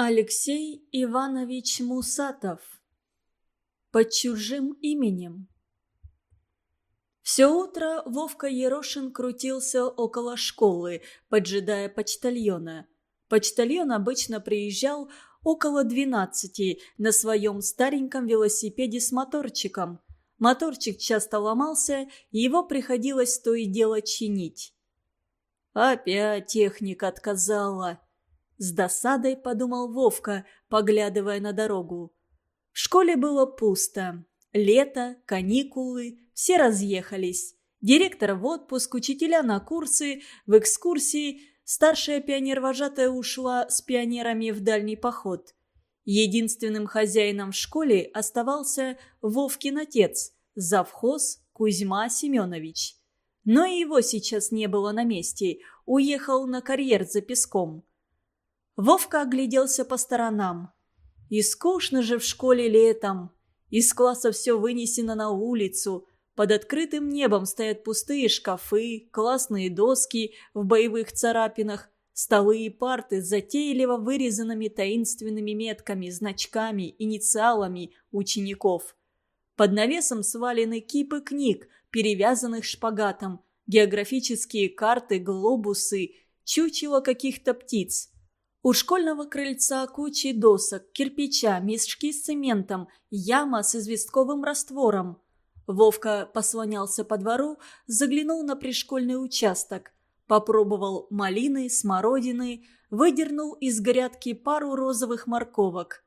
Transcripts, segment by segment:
Алексей Иванович Мусатов. Под чужим именем. Все утро Вовка Ерошин крутился около школы, поджидая почтальона. Почтальон обычно приезжал около двенадцати на своем стареньком велосипеде с моторчиком. Моторчик часто ломался, и его приходилось то и дело чинить. «Опять техника отказала», с досадой подумал Вовка, поглядывая на дорогу. В школе было пусто. Лето, каникулы, все разъехались. Директор в отпуск, учителя на курсы, в экскурсии. Старшая пионер-вожатая ушла с пионерами в дальний поход. Единственным хозяином в школе оставался Вовкин отец, завхоз Кузьма Семенович. Но и его сейчас не было на месте, уехал на карьер за песком. Вовка огляделся по сторонам. И скучно же в школе летом. Из класса все вынесено на улицу. Под открытым небом стоят пустые шкафы, классные доски в боевых царапинах, столы и парты с затейливо вырезанными таинственными метками, значками, инициалами учеников. Под навесом свалены кипы книг, перевязанных шпагатом, географические карты, глобусы, чучело каких-то птиц – у школьного крыльца кучи досок, кирпича, мешки с цементом, яма с известковым раствором. Вовка послонялся по двору, заглянул на пришкольный участок, попробовал малины, смородины, выдернул из грядки пару розовых морковок.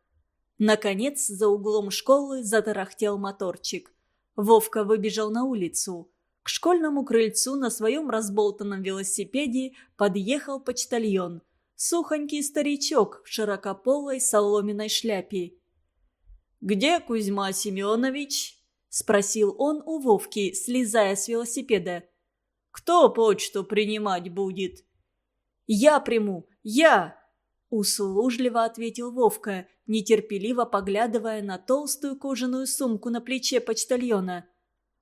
Наконец, за углом школы затарахтел моторчик. Вовка выбежал на улицу. К школьному крыльцу на своем разболтанном велосипеде подъехал почтальон – сухонький старичок в широкополой соломенной шляпе. «Где Кузьма Семенович?» – спросил он у Вовки, слезая с велосипеда. «Кто почту принимать будет?» «Я приму, я!» – услужливо ответил Вовка, нетерпеливо поглядывая на толстую кожаную сумку на плече почтальона.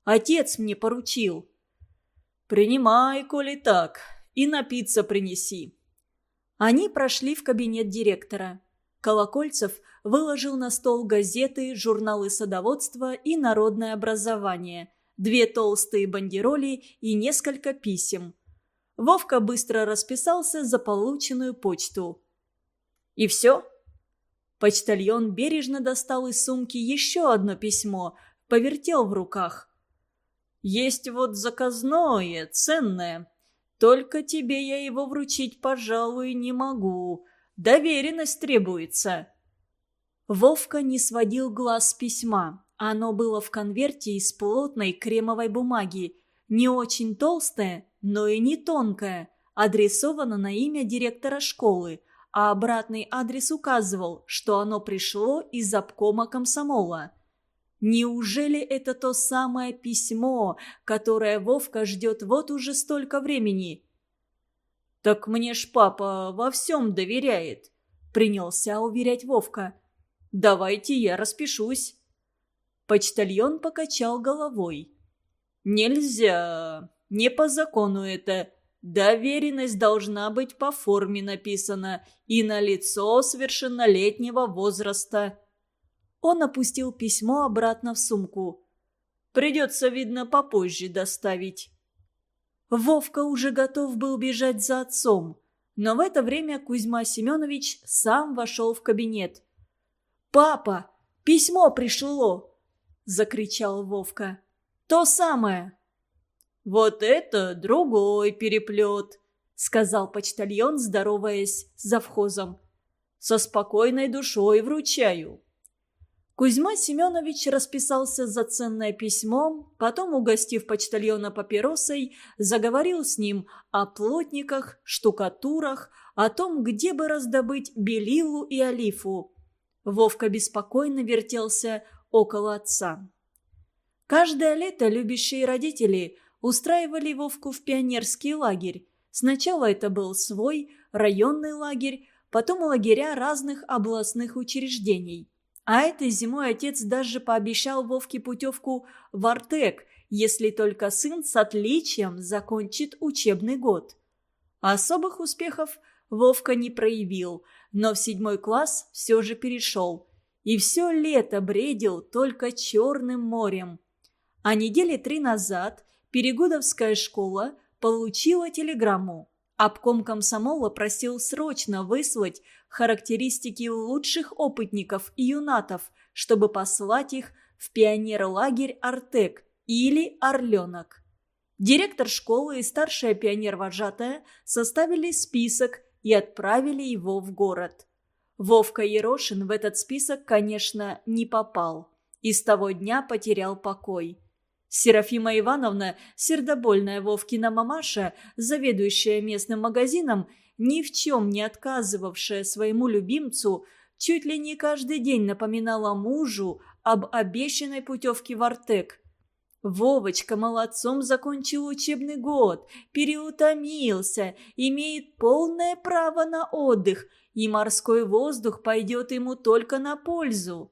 «Отец мне поручил». «Принимай, коли так, и напиться принеси. Они прошли в кабинет директора. Колокольцев выложил на стол газеты, журналы садоводства и народное образование, две толстые бандероли и несколько писем. Вовка быстро расписался за полученную почту. «И все?» Почтальон бережно достал из сумки еще одно письмо, повертел в руках. «Есть вот заказное, ценное. Только тебе я его вручить, пожалуй, не могу. Доверенность требуется». Вовка не сводил глаз с письма. Оно было в конверте из плотной кремовой бумаги. Не очень толстое, но и не тонкое. Адресовано на имя директора школы, а обратный адрес указывал, что оно пришло из обкома комсомола. Неужели это то самое письмо, которое Вовка ждет вот уже столько времени? «Так мне ж папа во всем доверяет», — принялся уверять Вовка. «Давайте я распишусь». Почтальон покачал головой. «Нельзя. Не по закону это. Доверенность должна быть по форме написана и на лицо совершеннолетнего возраста». Он опустил письмо обратно в сумку. «Придется, видно, попозже доставить». Вовка уже готов был бежать за отцом, но в это время Кузьма Семенович сам вошел в кабинет. «Папа, письмо пришло!» – закричал Вовка. «То самое!» «Вот это другой переплет!» – сказал почтальон, здороваясь с завхозом. «Со спокойной душой вручаю!» Кузьма Семенович расписался за ценное письмо, потом, угостив почтальона папиросой, заговорил с ним о плотниках, штукатурах, о том, где бы раздобыть белилу и олифу. Вовка беспокойно вертелся около отца. Каждое лето любящие родители устраивали Вовку в пионерский лагерь. Сначала это был свой районный лагерь, потом лагеря разных областных учреждений. А этой зимой отец даже пообещал Вовке путевку в Артек, если только сын с отличием закончит учебный год. Особых успехов Вовка не проявил, но в седьмой класс все же перешел. И все лето бредил только Черным морем. А недели три назад Перегудовская школа получила телеграмму. Обком комсомола просил срочно выслать характеристики лучших опытников и юнатов, чтобы послать их в пионер-лагерь «Артек» или «Орленок». Директор школы и старшая пионер-вожатая составили список и отправили его в город. Вовка Ерошин в этот список, конечно, не попал. И с того дня потерял покой. Серафима Ивановна, сердобольная Вовкина мамаша, заведующая местным магазином, ни в чем не отказывавшая своему любимцу, чуть ли не каждый день напоминала мужу об обещанной путевке в Артек. Вовочка молодцом закончил учебный год, переутомился, имеет полное право на отдых, и морской воздух пойдет ему только на пользу.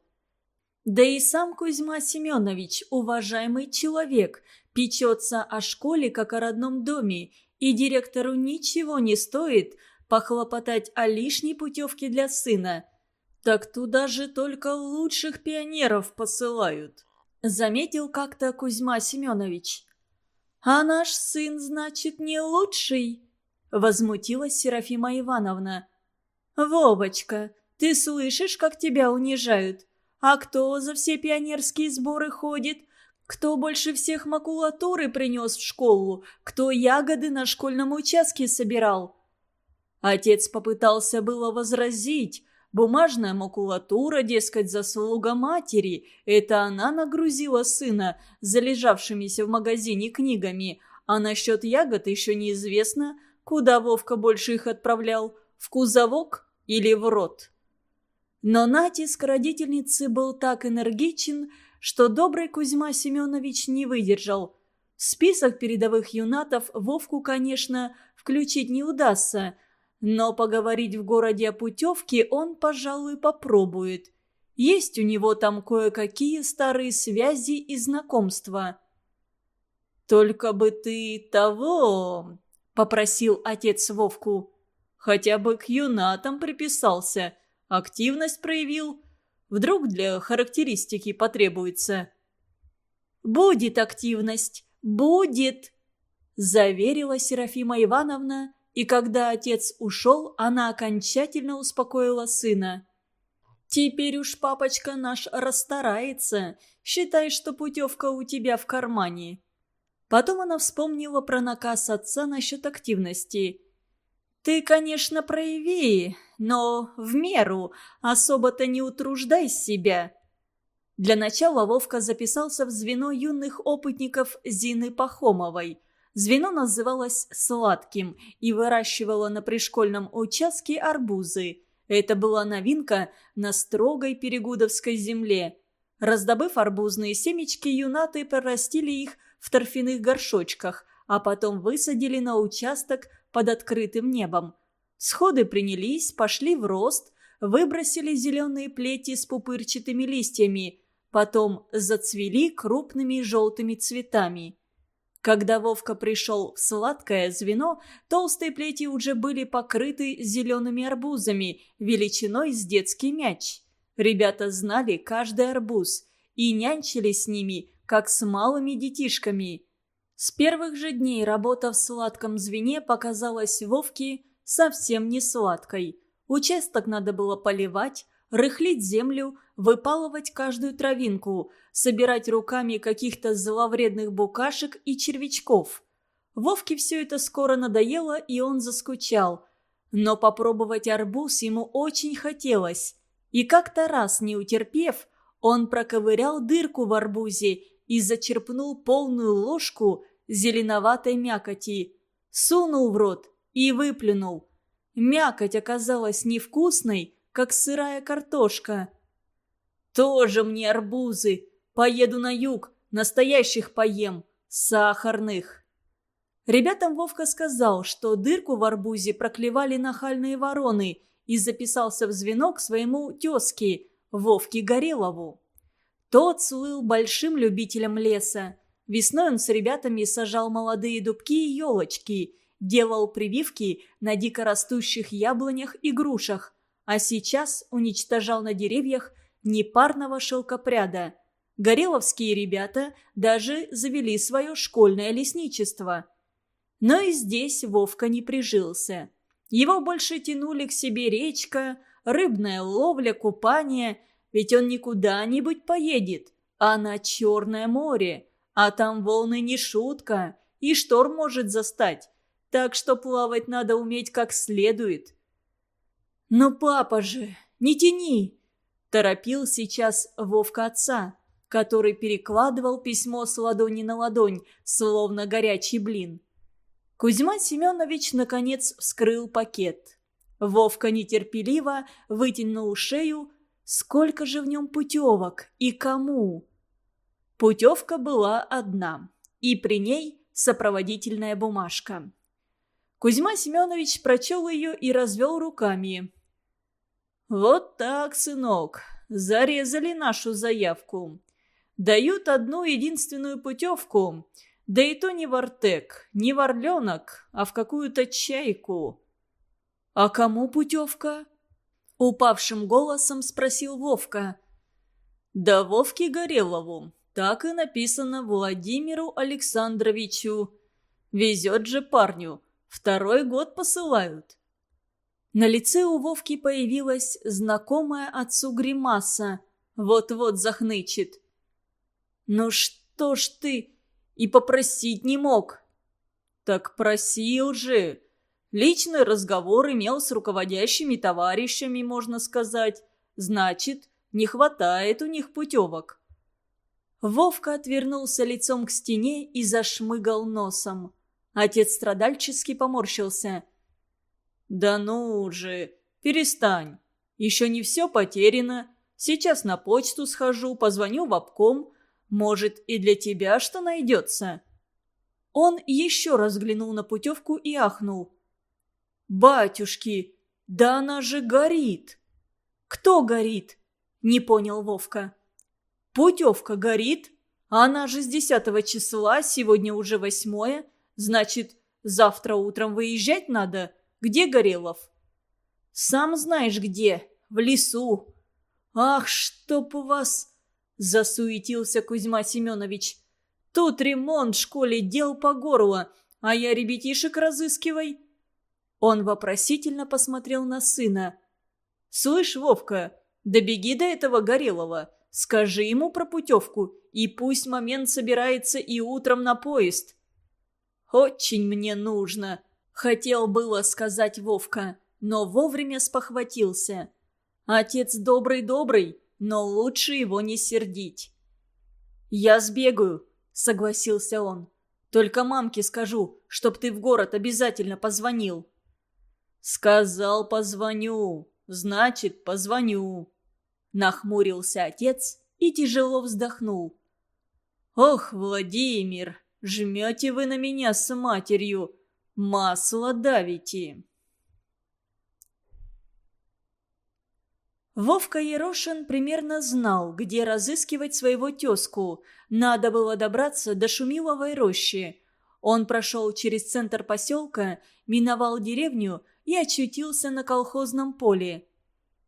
Да и сам Кузьма Семенович, уважаемый человек, печется о школе как о родном доме, и директору ничего не стоит похлопотать о лишней путевке для сына. Так туда же только лучших пионеров посылают, заметил как-то Кузьма Семенович. «А наш сын, значит, не лучший?» – возмутилась Серафима Ивановна. «Вовочка, ты слышишь, как тебя унижают? А кто за все пионерские сборы ходит? Кто больше всех макулатуры принес в школу? Кто ягоды на школьном участке собирал?» Отец попытался было возразить. Бумажная макулатура, дескать, заслуга матери. Это она нагрузила сына залежавшимися в магазине книгами. А насчет ягод еще неизвестно, куда Вовка больше их отправлял. В кузовок или в рот? Но натиск родительницы был так энергичен, что добрый Кузьма Семенович не выдержал. В список передовых юнатов Вовку, конечно, включить не удастся, но поговорить в городе о путевке он, пожалуй, попробует. Есть у него там кое-какие старые связи и знакомства. «Только бы ты того...» — попросил отец Вовку. «Хотя бы к юнатам приписался» активность проявил. Вдруг для характеристики потребуется. «Будет активность, будет!» Заверила Серафима Ивановна, и когда отец ушел, она окончательно успокоила сына. «Теперь уж папочка наш расстарается. Считай, что путевка у тебя в кармане». Потом она вспомнила про наказ отца насчет активности. «Ты, конечно, прояви, но в меру, особо-то не утруждай себя». Для начала Вовка записался в звено юных опытников Зины Пахомовой. Звено называлось «Сладким» и выращивало на пришкольном участке арбузы. Это была новинка на строгой перегудовской земле. Раздобыв арбузные семечки, юнаты прорастили их в торфяных горшочках, а потом высадили на участок под открытым небом. Сходы принялись, пошли в рост, выбросили зеленые плети с пупырчатыми листьями, потом зацвели крупными желтыми цветами. Когда Вовка пришел в сладкое звено, толстые плети уже были покрыты зелеными арбузами, величиной с детский мяч. Ребята знали каждый арбуз и нянчили с ними, как с малыми детишками. С первых же дней работа в сладком звене показалась Вовке совсем не сладкой. Участок надо было поливать, рыхлить землю, выпалывать каждую травинку, собирать руками каких-то зловредных букашек и червячков. Вовке все это скоро надоело, и он заскучал. Но попробовать арбуз ему очень хотелось. И как-то раз, не утерпев, он проковырял дырку в арбузе и зачерпнул полную ложку зеленоватой мякоти. Сунул в рот и выплюнул. Мякоть оказалась невкусной, как сырая картошка. «Тоже мне арбузы! Поеду на юг, настоящих поем, сахарных!» Ребятам Вовка сказал, что дырку в арбузе проклевали нахальные вороны и записался в звено к своему тезке, Вовке Горелову. Тот слыл большим любителем леса. Весной он с ребятами сажал молодые дубки и елочки – делал прививки на дикорастущих яблонях и грушах, а сейчас уничтожал на деревьях непарного шелкопряда. Гореловские ребята даже завели свое школьное лесничество. Но и здесь Вовка не прижился. Его больше тянули к себе речка, рыбная ловля, купание, ведь он никуда нибудь поедет, а на Черное море, а там волны не шутка, и шторм может застать, так что плавать надо уметь как следует. «Ну, папа же, не тяни!» – торопил сейчас Вовка отца, который перекладывал письмо с ладони на ладонь, словно горячий блин. Кузьма Семенович, наконец, вскрыл пакет. Вовка нетерпеливо вытянул шею. Сколько же в нем путевок и кому? Путевка была одна, и при ней сопроводительная бумажка. Кузьма Семенович прочел ее и развел руками. «Вот так, сынок, зарезали нашу заявку. Дают одну единственную путевку, да и то не в Артек, не в Орленок, а в какую-то чайку». «А кому путевка?» Упавшим голосом спросил Вовка. «Да Вовке Горелову. Так и написано Владимиру Александровичу. Везет же парню. Второй год посылают. На лице у Вовки появилась знакомая отцу гримаса. Вот-вот захнычет. «Ну что ж ты и попросить не мог?» «Так просил же. Личный разговор имел с руководящими товарищами, можно сказать. Значит, не хватает у них путевок». Вовка отвернулся лицом к стене и зашмыгал носом. Отец страдальчески поморщился. «Да ну же, перестань. Еще не все потеряно. Сейчас на почту схожу, позвоню в обком. Может, и для тебя что найдется?» Он еще раз взглянул на путевку и ахнул. «Батюшки, да она же горит!» «Кто горит?» – не понял Вовка. «Путевка горит. Она же с десятого числа, сегодня уже восьмое. Значит, завтра утром выезжать надо? Где Горелов? Сам знаешь где. В лесу. Ах, чтоб у вас... Засуетился Кузьма Семенович. Тут ремонт в школе дел по горло, а я ребятишек разыскивай. Он вопросительно посмотрел на сына. «Слышь, Вовка, добеги до этого Горелого, скажи ему про путевку, и пусть момент собирается и утром на поезд. «Очень мне нужно», — хотел было сказать Вовка, но вовремя спохватился. «Отец добрый-добрый, но лучше его не сердить». «Я сбегаю», — согласился он. «Только мамке скажу, чтоб ты в город обязательно позвонил». «Сказал, позвоню. Значит, позвоню». Нахмурился отец и тяжело вздохнул. «Ох, Владимир, Жмете вы на меня с матерью. Масло давите. Вовка Ерошин примерно знал, где разыскивать своего тезку. Надо было добраться до Шумиловой рощи. Он прошел через центр поселка, миновал деревню и очутился на колхозном поле.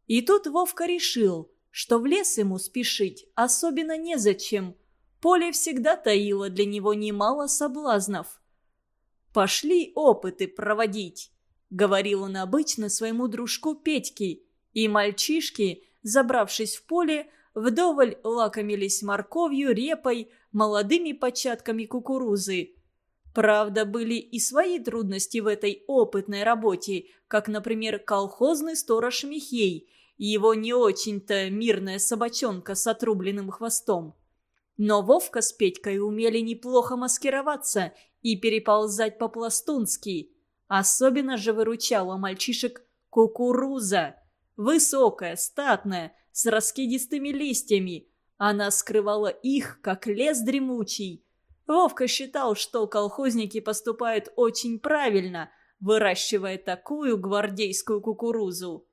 И тут Вовка решил, что в лес ему спешить особенно незачем – Поле всегда таило для него немало соблазнов. «Пошли опыты проводить», — говорил он обычно своему дружку Петьке, и мальчишки, забравшись в поле, вдоволь лакомились морковью, репой, молодыми початками кукурузы. Правда, были и свои трудности в этой опытной работе, как, например, колхозный сторож Михей и его не очень-то мирная собачонка с отрубленным хвостом. Но Вовка с Петькой умели неплохо маскироваться и переползать по-пластунски. Особенно же выручала мальчишек кукуруза. Высокая, статная, с раскидистыми листьями. Она скрывала их, как лес дремучий. Вовка считал, что колхозники поступают очень правильно, выращивая такую гвардейскую кукурузу.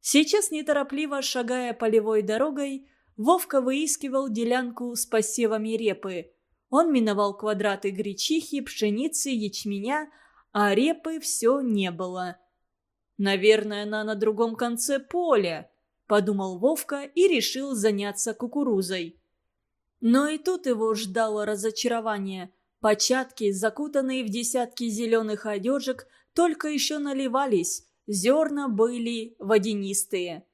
Сейчас, неторопливо шагая полевой дорогой, Вовка выискивал делянку с посевами репы. Он миновал квадраты гречихи, пшеницы, ячменя, а репы все не было. «Наверное, она на другом конце поля», – подумал Вовка и решил заняться кукурузой. Но и тут его ждало разочарование. Початки, закутанные в десятки зеленых одежек, только еще наливались, зерна были водянистые.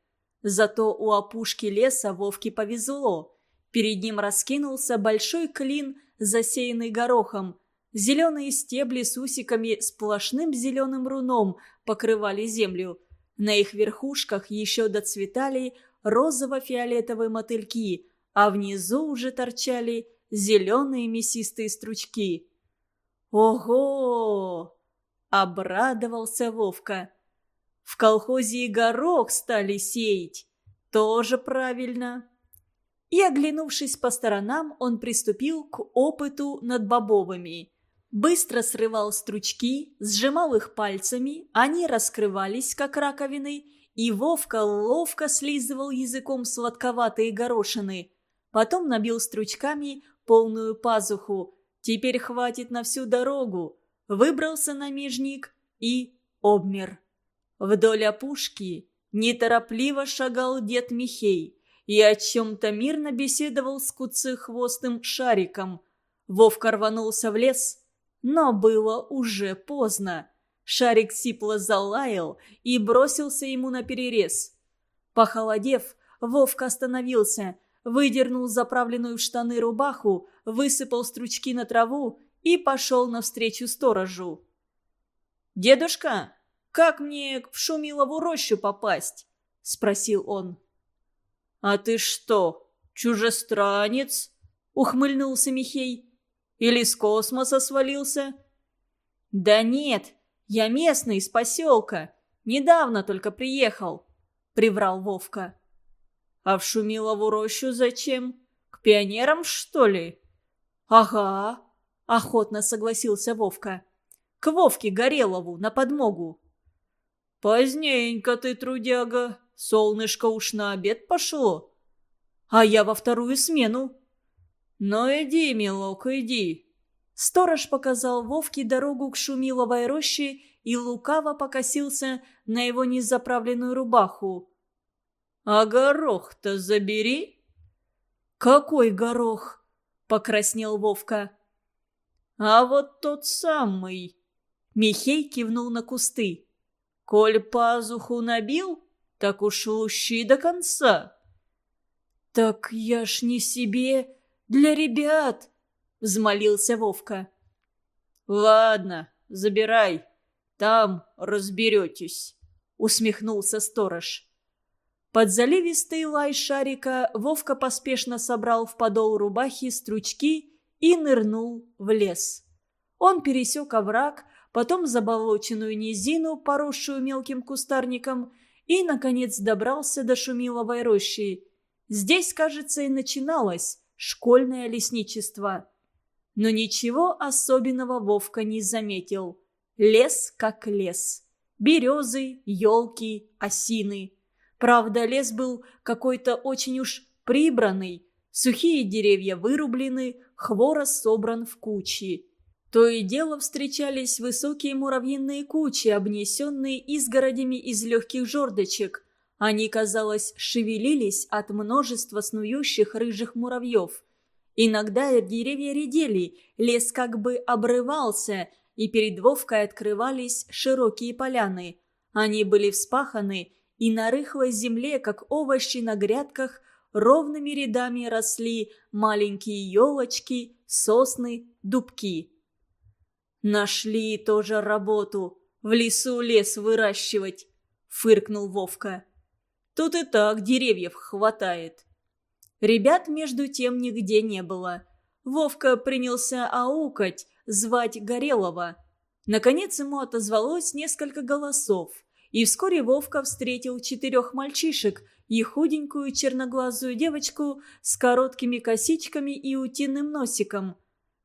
Зато у опушки леса Вовке повезло. Перед ним раскинулся большой клин, засеянный горохом. Зеленые стебли с усиками сплошным зеленым руном покрывали землю. На их верхушках еще доцветали розово-фиолетовые мотыльки, а внизу уже торчали зеленые мясистые стручки. «Ого!» – обрадовался Вовка. «В колхозе и горох стали сеять. Тоже правильно». И, оглянувшись по сторонам, он приступил к опыту над бобовыми. Быстро срывал стручки, сжимал их пальцами, они раскрывались, как раковины, и Вовка ловко слизывал языком сладковатые горошины. Потом набил стручками полную пазуху. Теперь хватит на всю дорогу. Выбрался на межник и обмер. Вдоль опушки неторопливо шагал дед Михей и о чем-то мирно беседовал с куцехвостым шариком. Вовка рванулся в лес, но было уже поздно. Шарик сипло залаял и бросился ему на перерез. Похолодев, Вовка остановился, выдернул заправленную в штаны рубаху, высыпал стручки на траву и пошел навстречу сторожу. «Дедушка, как мне в Шумилову рощу попасть?» – спросил он. «А ты что, чужестранец?» – ухмыльнулся Михей. «Или с космоса свалился?» «Да нет, я местный, из поселка. Недавно только приехал», – приврал Вовка. А в Шумилову рощу зачем? К пионерам, что ли?» «Ага», — охотно согласился Вовка. «К Вовке Горелову на подмогу». «Поздненько ты, трудяга. Солнышко уж на обед пошло. А я во вторую смену». «Ну иди, милок, иди». Сторож показал Вовке дорогу к Шумиловой роще и лукаво покосился на его незаправленную рубаху. «А горох-то забери». «Какой горох?» — покраснел Вовка. «А вот тот самый». Михей кивнул на кусты. «Коль пазуху набил, так уж лущи до конца». «Так я ж не себе, для ребят», — взмолился Вовка. «Ладно, забирай, там разберетесь», — усмехнулся сторож. Под заливистый лай шарика Вовка поспешно собрал в подол рубахи стручки и нырнул в лес. Он пересек овраг, потом заболоченную низину, поросшую мелким кустарником, и, наконец, добрался до Шумиловой рощи. Здесь, кажется, и начиналось школьное лесничество. Но ничего особенного Вовка не заметил. Лес как лес. Березы, елки, осины – Правда, лес был какой-то очень уж прибранный. Сухие деревья вырублены, хворост собран в кучи. То и дело встречались высокие муравьиные кучи, обнесенные изгородями из легких жердочек. Они, казалось, шевелились от множества снующих рыжих муравьев. Иногда деревья редели, лес как бы обрывался, и перед Вовкой открывались широкие поляны. Они были вспаханы, и на рыхлой земле, как овощи на грядках, ровными рядами росли маленькие елочки, сосны, дубки. «Нашли тоже работу, в лесу лес выращивать», — фыркнул Вовка. «Тут и так деревьев хватает». Ребят между тем нигде не было. Вовка принялся аукать, звать Горелого. Наконец ему отозвалось несколько голосов. И вскоре Вовка встретил четырех мальчишек и худенькую черноглазую девочку с короткими косичками и утиным носиком.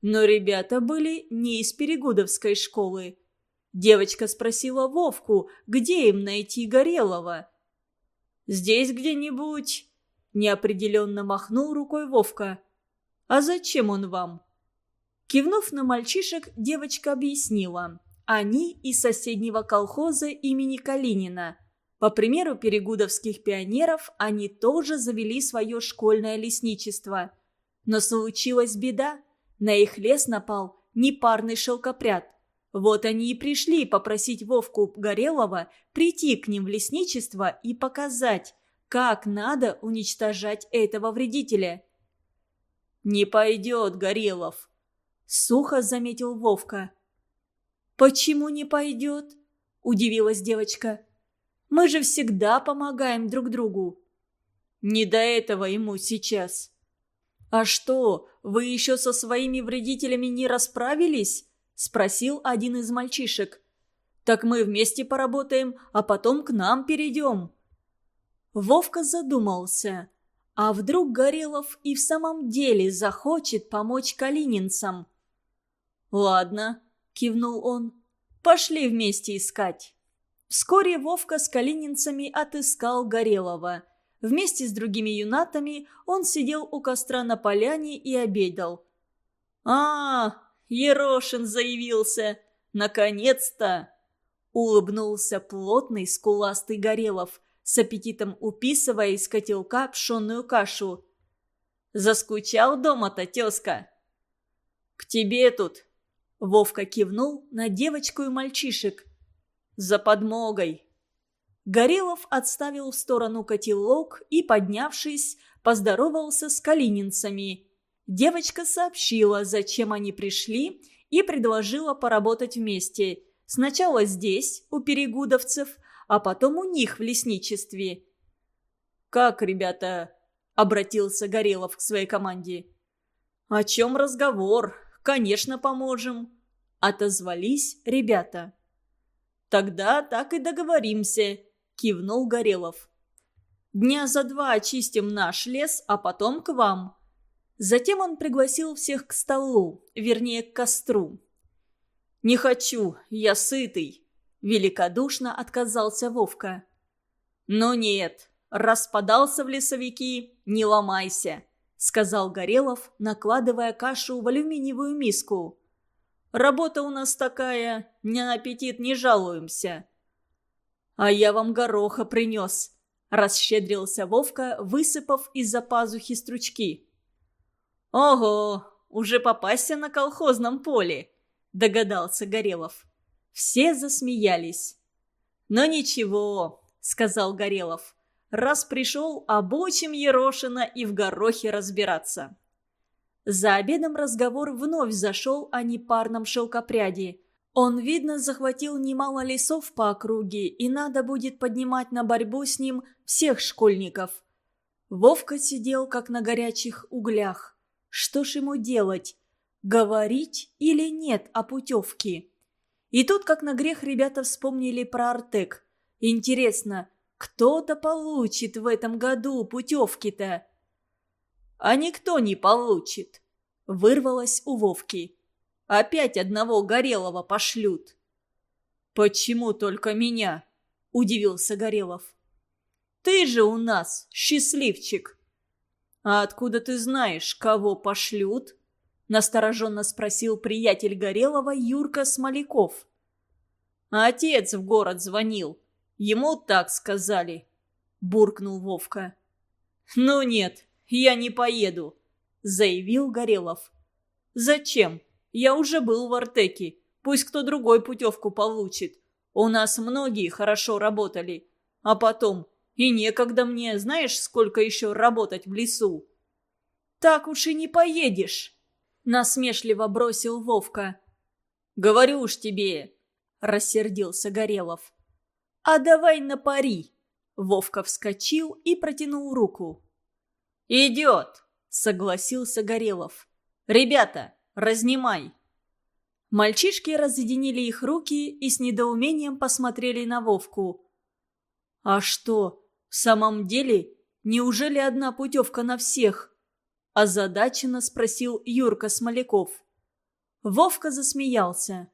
Но ребята были не из Перегудовской школы. Девочка спросила Вовку, где им найти Горелого. «Здесь где-нибудь...» Неопределенно махнул рукой Вовка. «А зачем он вам?» Кивнув на мальчишек, девочка объяснила. Они из соседнего колхоза имени Калинина. По примеру перегудовских пионеров, они тоже завели свое школьное лесничество. Но случилась беда. На их лес напал непарный шелкопряд. Вот они и пришли попросить Вовку Горелого прийти к ним в лесничество и показать, как надо уничтожать этого вредителя. «Не пойдет, Горелов», — сухо заметил Вовка. «Почему не пойдет?» – удивилась девочка. «Мы же всегда помогаем друг другу». «Не до этого ему сейчас». «А что, вы еще со своими вредителями не расправились?» – спросил один из мальчишек. «Так мы вместе поработаем, а потом к нам перейдем». Вовка задумался. А вдруг Горелов и в самом деле захочет помочь калининцам? «Ладно», кивнул он. «Пошли вместе искать». Вскоре Вовка с калининцами отыскал Горелого. Вместе с другими юнатами он сидел у костра на поляне и обедал. «А, Ерошин заявился! Наконец-то!» Улыбнулся плотный скуластый Горелов, с аппетитом уписывая из котелка пшенную кашу. «Заскучал дома-то, тезка?» «К тебе тут Вовка кивнул на девочку и мальчишек. «За подмогой!» Горелов отставил в сторону котелок и, поднявшись, поздоровался с калининцами. Девочка сообщила, зачем они пришли, и предложила поработать вместе. Сначала здесь, у перегудовцев, а потом у них в лесничестве. «Как, ребята?» – обратился Горелов к своей команде. «О чем разговор? «Конечно, поможем», — отозвались ребята. «Тогда так и договоримся», — кивнул Горелов. «Дня за два очистим наш лес, а потом к вам». Затем он пригласил всех к столу, вернее, к костру. «Не хочу, я сытый», — великодушно отказался Вовка. «Но нет, распадался в лесовики, не ломайся. — сказал Горелов, накладывая кашу в алюминиевую миску. «Работа у нас такая, не на аппетит не жалуемся». «А я вам гороха принес», — расщедрился Вовка, высыпав из-за пазухи стручки. «Ого, уже попасться на колхозном поле», — догадался Горелов. Все засмеялись. «Но ничего», — сказал Горелов. Раз пришел, обучим Ерошина и в горохе разбираться. За обедом разговор вновь зашел о непарном шелкопряди. Он, видно, захватил немало лесов по округе, и надо будет поднимать на борьбу с ним всех школьников. Вовка сидел, как на горячих углях. Что ж ему делать? Говорить или нет о путевке? И тут, как на грех, ребята вспомнили про Артек. Интересно, кто-то получит в этом году путевки-то. А никто не получит. Вырвалось у Вовки. Опять одного Горелого пошлют. «Почему только меня?» – удивился Горелов. «Ты же у нас счастливчик!» «А откуда ты знаешь, кого пошлют?» – настороженно спросил приятель Горелова Юрка Смоляков. «Отец в город звонил. Ему так сказали», – буркнул Вовка. «Ну нет, я не поеду», – заявил Горелов. «Зачем? Я уже был в Артеке. Пусть кто другой путевку получит. У нас многие хорошо работали. А потом, и некогда мне, знаешь, сколько еще работать в лесу?» «Так уж и не поедешь», – насмешливо бросил Вовка. «Говорю уж тебе», – рассердился Горелов. «А давай на пари!» Вовка вскочил и протянул руку. «Идет!» — согласился Горелов. «Ребята, разнимай!» Мальчишки разъединили их руки и с недоумением посмотрели на Вовку. «А что, в самом деле, неужели одна путевка на всех?» Озадаченно спросил Юрка Смоляков. Вовка засмеялся.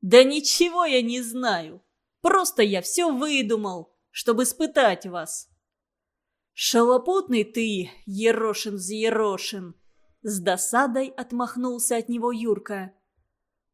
«Да ничего я не знаю. Просто я все выдумал, чтобы испытать вас». «Шалопутный ты, Ерошин-Зерошин!» С досадой отмахнулся от него Юрка.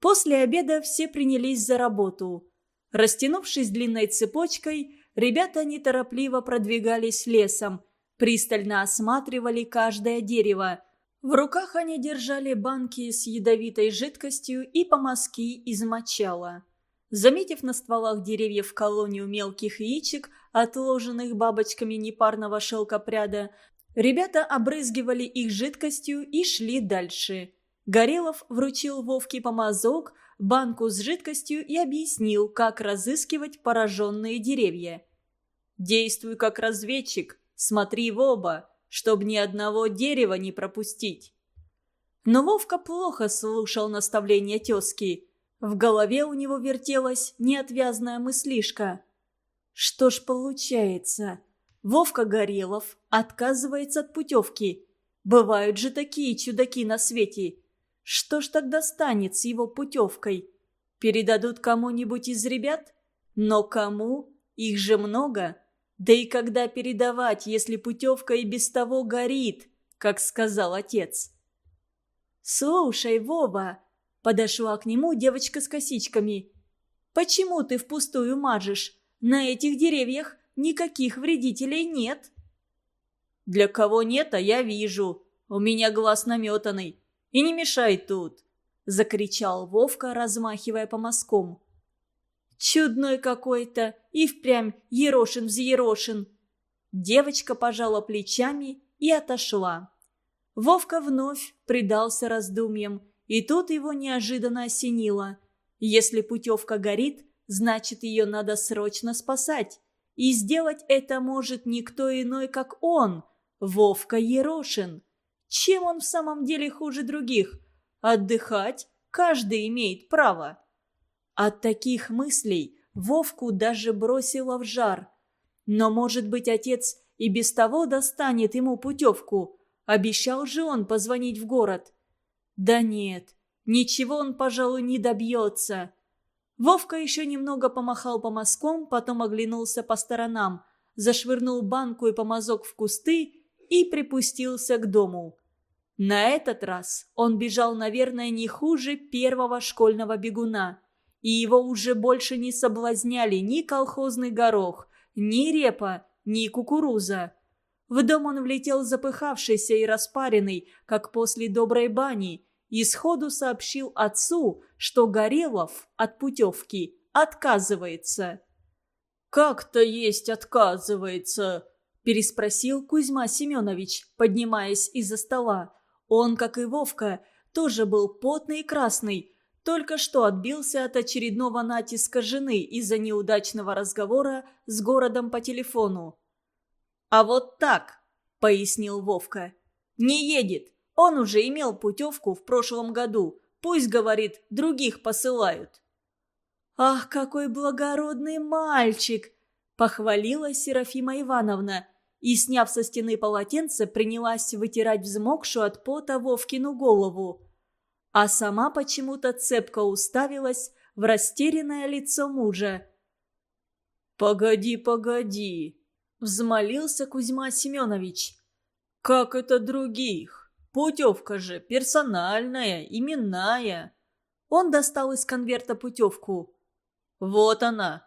После обеда все принялись за работу. Растянувшись длинной цепочкой, ребята неторопливо продвигались лесом, пристально осматривали каждое дерево. В руках они держали банки с ядовитой жидкостью и помазки из мочала. Заметив на стволах деревьев колонию мелких яичек, отложенных бабочками непарного шелкопряда, ребята обрызгивали их жидкостью и шли дальше. Горелов вручил Вовке помазок, банку с жидкостью и объяснил, как разыскивать пораженные деревья. «Действуй как разведчик, смотри в оба, чтобы ни одного дерева не пропустить». Но Вовка плохо слушал наставления тезки. В голове у него вертелась неотвязная мыслишка. Что ж получается, Вовка Горелов отказывается от путевки. Бывают же такие чудаки на свете – что ж тогда станет с его путевкой? Передадут кому-нибудь из ребят? Но кому? Их же много. Да и когда передавать, если путевка и без того горит, как сказал отец? «Слушай, Вова!» – подошла к нему девочка с косичками. «Почему ты впустую мажешь? На этих деревьях никаких вредителей нет». «Для кого нет, а я вижу. У меня глаз наметанный. И не мешай тут!» – закричал Вовка, размахивая по мазкам. «Чудной какой-то! И впрямь ерошин-взъерошин!» Девочка пожала плечами и отошла. Вовка вновь предался раздумьям, и тут его неожиданно осенило. Если путевка горит, значит, ее надо срочно спасать. И сделать это может никто иной, как он, Вовка Ерошин. Чем он в самом деле хуже других? Отдыхать каждый имеет право. От таких мыслей Вовку даже бросило в жар. Но, может быть, отец и без того достанет ему путевку. Обещал же он позвонить в город. Да нет, ничего он, пожалуй, не добьется. Вовка еще немного помахал по мазкам, потом оглянулся по сторонам, зашвырнул банку и помазок в кусты и припустился к дому. На этот раз он бежал, наверное, не хуже первого школьного бегуна. И его уже больше не соблазняли ни колхозный горох, ни репа, ни кукуруза. В дом он влетел запыхавшийся и распаренный, как после доброй бани, и сходу сообщил отцу, что Горелов от путевки отказывается. «Как-то есть отказывается», – переспросил Кузьма Семенович, поднимаясь из-за стола. Он, как и Вовка, тоже был потный и красный, только что отбился от очередного натиска жены из-за неудачного разговора с городом по телефону. «А вот так», — пояснил Вовка, — «не едет. Он уже имел путевку в прошлом году. Пусть, говорит, других посылают». «Ах, какой благородный мальчик!» — похвалила Серафима Ивановна и, сняв со стены полотенце, принялась вытирать взмокшую от пота Вовкину голову. А сама почему-то цепко уставилась в растерянное лицо мужа. «Погоди, погоди!» – взмолился Кузьма Семенович. «Как это других? Путевка же персональная, именная!» Он достал из конверта путевку. «Вот она!»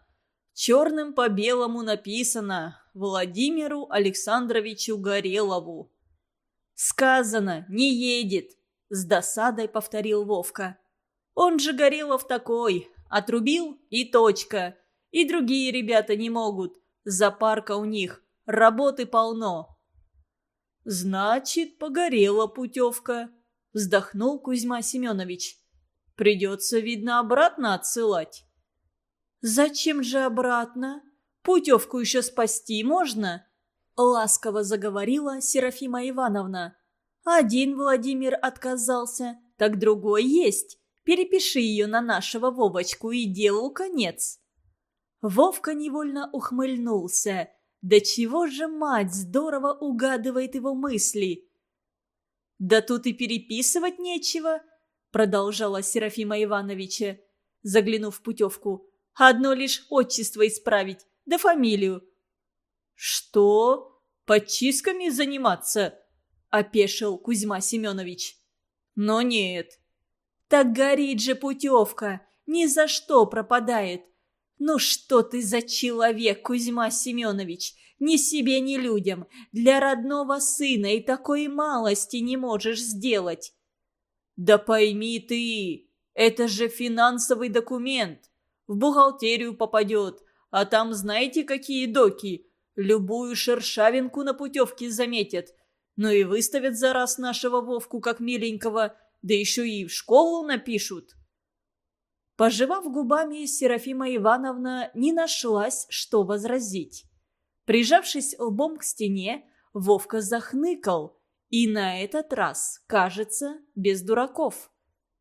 Черным по белому написано Владимиру Александровичу Горелову. «Сказано, не едет!» – с досадой повторил Вовка. «Он же Горелов такой, отрубил и точка. И другие ребята не могут, запарка у них, работы полно». «Значит, погорела путевка», – вздохнул Кузьма Семенович. «Придется, видно, обратно отсылать». «Зачем же обратно? Путевку еще спасти можно?» Ласково заговорила Серафима Ивановна. «Один Владимир отказался, так другой есть. Перепиши ее на нашего Вовочку и делу конец». Вовка невольно ухмыльнулся. Да чего же мать здорово угадывает его мысли. «Да тут и переписывать нечего», — продолжала Серафима Ивановича, заглянув в путевку. Одно лишь отчество исправить, да фамилию». «Что? Подчистками заниматься?» – опешил Кузьма Семенович. «Но нет». Так горит же путевка, ни за что пропадает. Ну что ты за человек, Кузьма Семенович? Ни себе, ни людям. Для родного сына и такой малости не можешь сделать. Да пойми ты, это же финансовый документ. В бухгалтерию попадет, а там знаете какие доки? Любую шершавинку на путевке заметят. Ну и выставят за раз нашего Вовку как миленького, да еще и в школу напишут. Пожевав губами, Серафима Ивановна не нашлась, что возразить. Прижавшись лбом к стене, Вовка захныкал, и на этот раз, кажется, без дураков.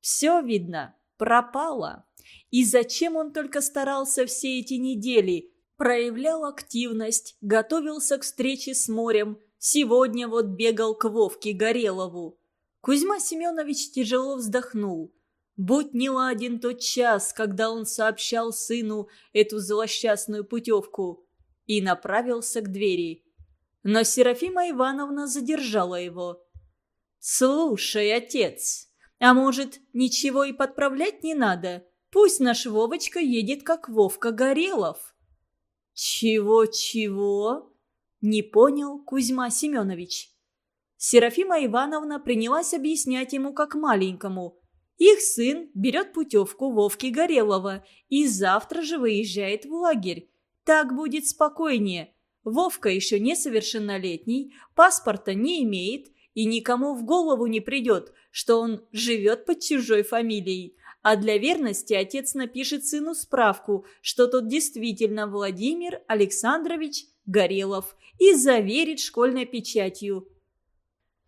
Все видно, пропало. И зачем он только старался все эти недели? Проявлял активность, готовился к встрече с морем. Сегодня вот бегал к Вовке Горелову. Кузьма Семенович тяжело вздохнул. Будь не ладен тот час, когда он сообщал сыну эту злосчастную путевку, и направился к двери. Но Серафима Ивановна задержала его. «Слушай, отец, а может, ничего и подправлять не надо? Пусть наш Вовочка едет, как Вовка Горелов». «Чего-чего?» – не понял Кузьма Семенович. Серафима Ивановна принялась объяснять ему как маленькому. Их сын берет путевку Вовки Горелова и завтра же выезжает в лагерь. Так будет спокойнее. Вовка еще несовершеннолетний, паспорта не имеет, и никому в голову не придет, что он живет под чужой фамилией. А для верности отец напишет сыну справку, что тот действительно Владимир Александрович Горелов, и заверит школьной печатью.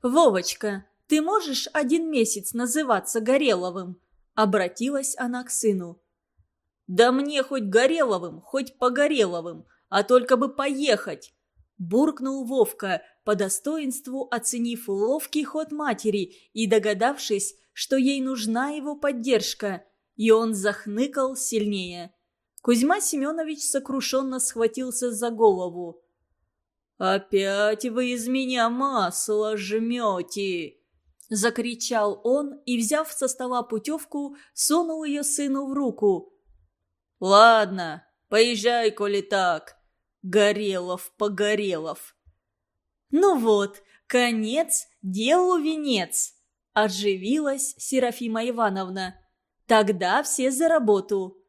«Вовочка, ты можешь один месяц называться Гореловым?» Обратилась она к сыну. «Да мне хоть Гореловым, хоть Погореловым, а только бы поехать!» Буркнул Вовка, по достоинству оценив ловкий ход матери и догадавшись, что ей нужна его поддержка, и он захныкал сильнее. Кузьма Семенович сокрушенно схватился за голову. «Опять вы из меня масло жмете!» Закричал он и, взяв со стола путевку, сунул ее сыну в руку. «Ладно, поезжай, коли так. Горелов, Погорелов». «Ну вот, конец, делу венец!» Оживилась Серафима Ивановна. «Тогда все за работу!»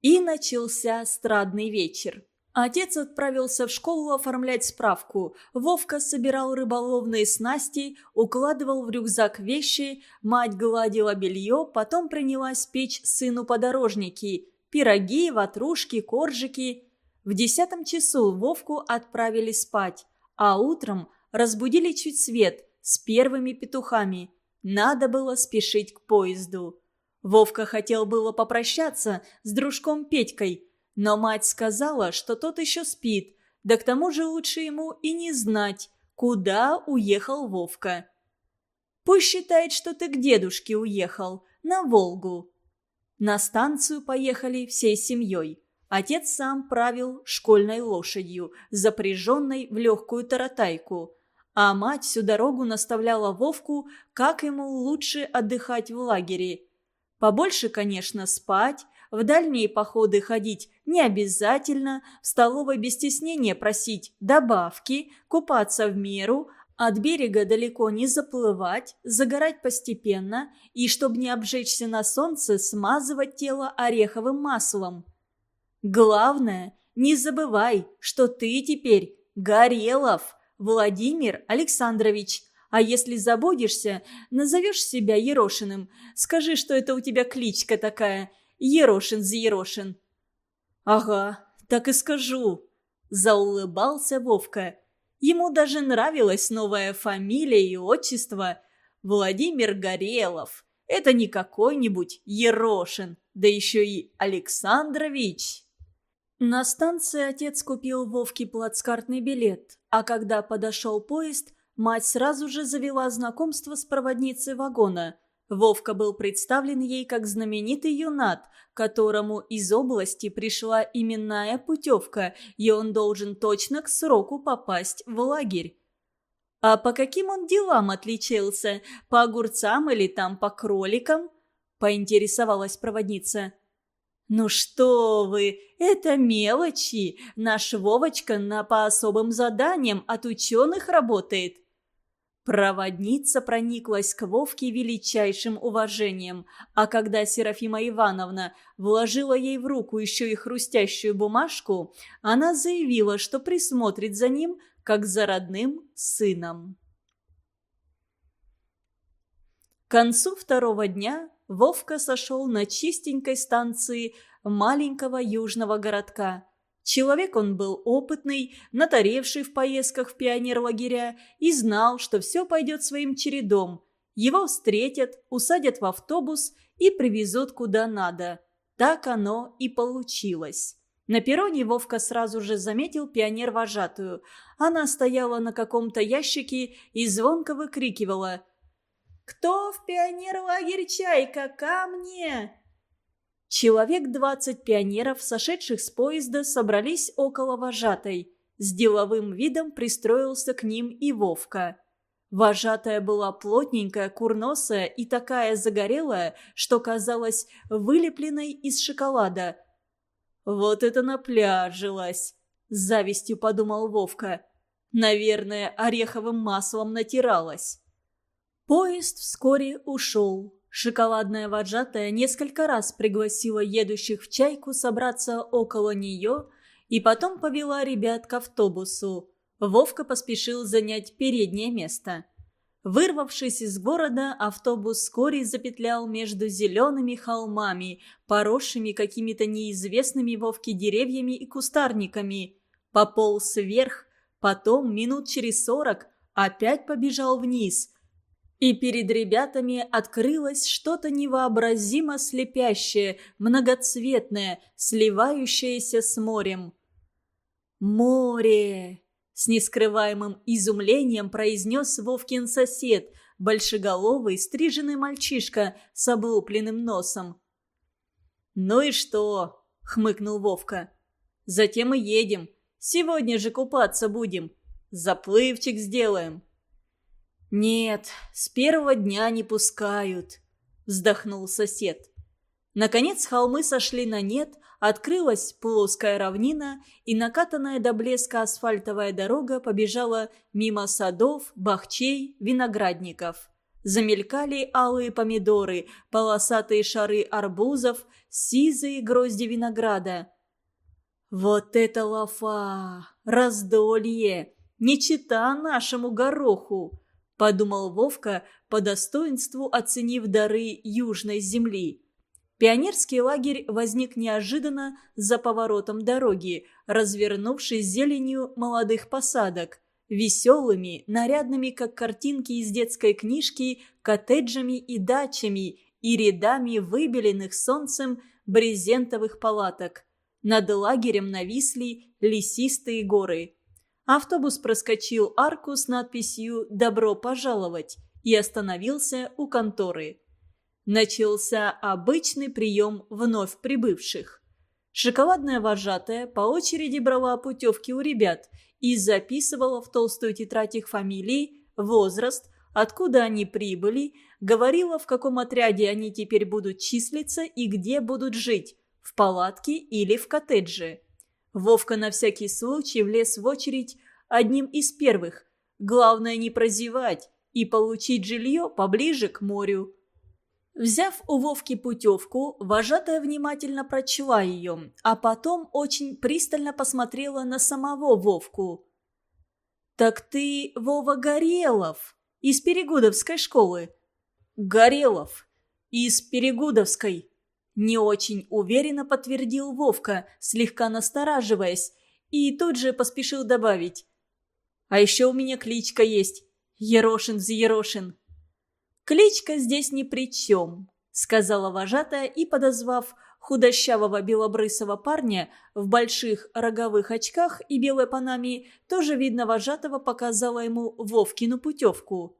И начался страдный вечер. Отец отправился в школу оформлять справку. Вовка собирал рыболовные снасти, укладывал в рюкзак вещи, мать гладила белье, потом принялась печь сыну подорожники – пироги, ватрушки, коржики. В десятом часу Вовку отправили спать, а утром разбудили чуть свет с первыми петухами. Надо было спешить к поезду. Вовка хотел было попрощаться с дружком Петькой – но мать сказала, что тот еще спит, да к тому же лучше ему и не знать, куда уехал Вовка. Пусть считает, что ты к дедушке уехал, на Волгу. На станцию поехали всей семьей. Отец сам правил школьной лошадью, запряженной в легкую таратайку, а мать всю дорогу наставляла Вовку, как ему лучше отдыхать в лагере. Побольше, конечно, спать, в дальние походы ходить не обязательно, в столовой без стеснения просить добавки, купаться в меру, от берега далеко не заплывать, загорать постепенно и, чтобы не обжечься на солнце, смазывать тело ореховым маслом. Главное, не забывай, что ты теперь Горелов Владимир Александрович. А если забудешься, назовешь себя Ерошиным, скажи, что это у тебя кличка такая – Ерошин-Заерошин». «Ага, так и скажу», – заулыбался Вовка. Ему даже нравилась новая фамилия и отчество – Владимир Горелов. Это не какой-нибудь Ерошин, да еще и Александрович. На станции отец купил Вовке плацкартный билет, а когда подошел поезд, мать сразу же завела знакомство с проводницей вагона – Вовка был представлен ей как знаменитый юнат, которому из области пришла именная путевка, и он должен точно к сроку попасть в лагерь. А по каким он делам отличился? По огурцам или там по кроликам? – поинтересовалась проводница. «Ну что вы, это мелочи. Наш Вовочка на по особым заданиям от ученых работает». Проводница прониклась к Вовке величайшим уважением, а когда Серафима Ивановна вложила ей в руку еще и хрустящую бумажку, она заявила, что присмотрит за ним, как за родным сыном. К концу второго дня Вовка сошел на чистенькой станции маленького южного городка. Человек он был опытный, натаревший в поездках в пионерлагеря и знал, что все пойдет своим чередом. Его встретят, усадят в автобус и привезут куда надо. Так оно и получилось. На перроне Вовка сразу же заметил пионер-вожатую. Она стояла на каком-то ящике и звонко выкрикивала «Кто в пионер-лагерь «Чайка» ко мне?» Человек двадцать пионеров, сошедших с поезда, собрались около вожатой. С деловым видом пристроился к ним и Вовка. Вожатая была плотненькая, курносая и такая загорелая, что казалась вылепленной из шоколада. «Вот это напляжилась!» – с завистью подумал Вовка. «Наверное, ореховым маслом натиралась». Поезд вскоре ушел. Шоколадная вожатая несколько раз пригласила едущих в чайку собраться около нее и потом повела ребят к автобусу. Вовка поспешил занять переднее место. Вырвавшись из города, автобус вскоре запетлял между зелеными холмами, поросшими какими-то неизвестными Вовке деревьями и кустарниками. Пополз вверх, потом, минут через сорок, опять побежал вниз – и перед ребятами открылось что-то невообразимо слепящее, многоцветное, сливающееся с морем. «Море!» – с нескрываемым изумлением произнес Вовкин сосед, большеголовый, стриженный мальчишка с облупленным носом. «Ну и что?» – хмыкнул Вовка. «Затем и едем. Сегодня же купаться будем. Заплывчик сделаем». «Нет, с первого дня не пускают», – вздохнул сосед. Наконец холмы сошли на нет, открылась плоская равнина, и накатанная до блеска асфальтовая дорога побежала мимо садов, бахчей, виноградников. Замелькали алые помидоры, полосатые шары арбузов, сизые грозди винограда. «Вот это лафа! Раздолье! Не чита нашему гороху!» Подумал Вовка, по достоинству оценив дары южной земли. Пионерский лагерь возник неожиданно за поворотом дороги, развернувшись зеленью молодых посадок, веселыми, нарядными, как картинки из детской книжки, коттеджами и дачами и рядами выбеленных солнцем брезентовых палаток. Над лагерем нависли лесистые горы – Автобус проскочил арку с надписью «Добро пожаловать» и остановился у конторы. Начался обычный прием вновь прибывших. Шоколадная вожатая по очереди брала путевки у ребят и записывала в толстую тетрадь их фамилии, возраст, откуда они прибыли, говорила, в каком отряде они теперь будут числиться и где будут жить – в палатке или в коттедже. Вовка на всякий случай влез в очередь одним из первых. Главное не прозевать и получить жилье поближе к морю. Взяв у Вовки путевку, вожатая внимательно прочла ее, а потом очень пристально посмотрела на самого Вовку. «Так ты Вова Горелов из Перегудовской школы?» «Горелов из Перегудовской», не очень уверенно подтвердил Вовка, слегка настораживаясь, и тут же поспешил добавить. «А еще у меня кличка есть. Ерошин-Взъерошин». «Кличка здесь ни при чем», — сказала вожатая и, подозвав худощавого белобрысого парня в больших роговых очках и белой панаме, тоже, видно, вожатого показала ему Вовкину путевку.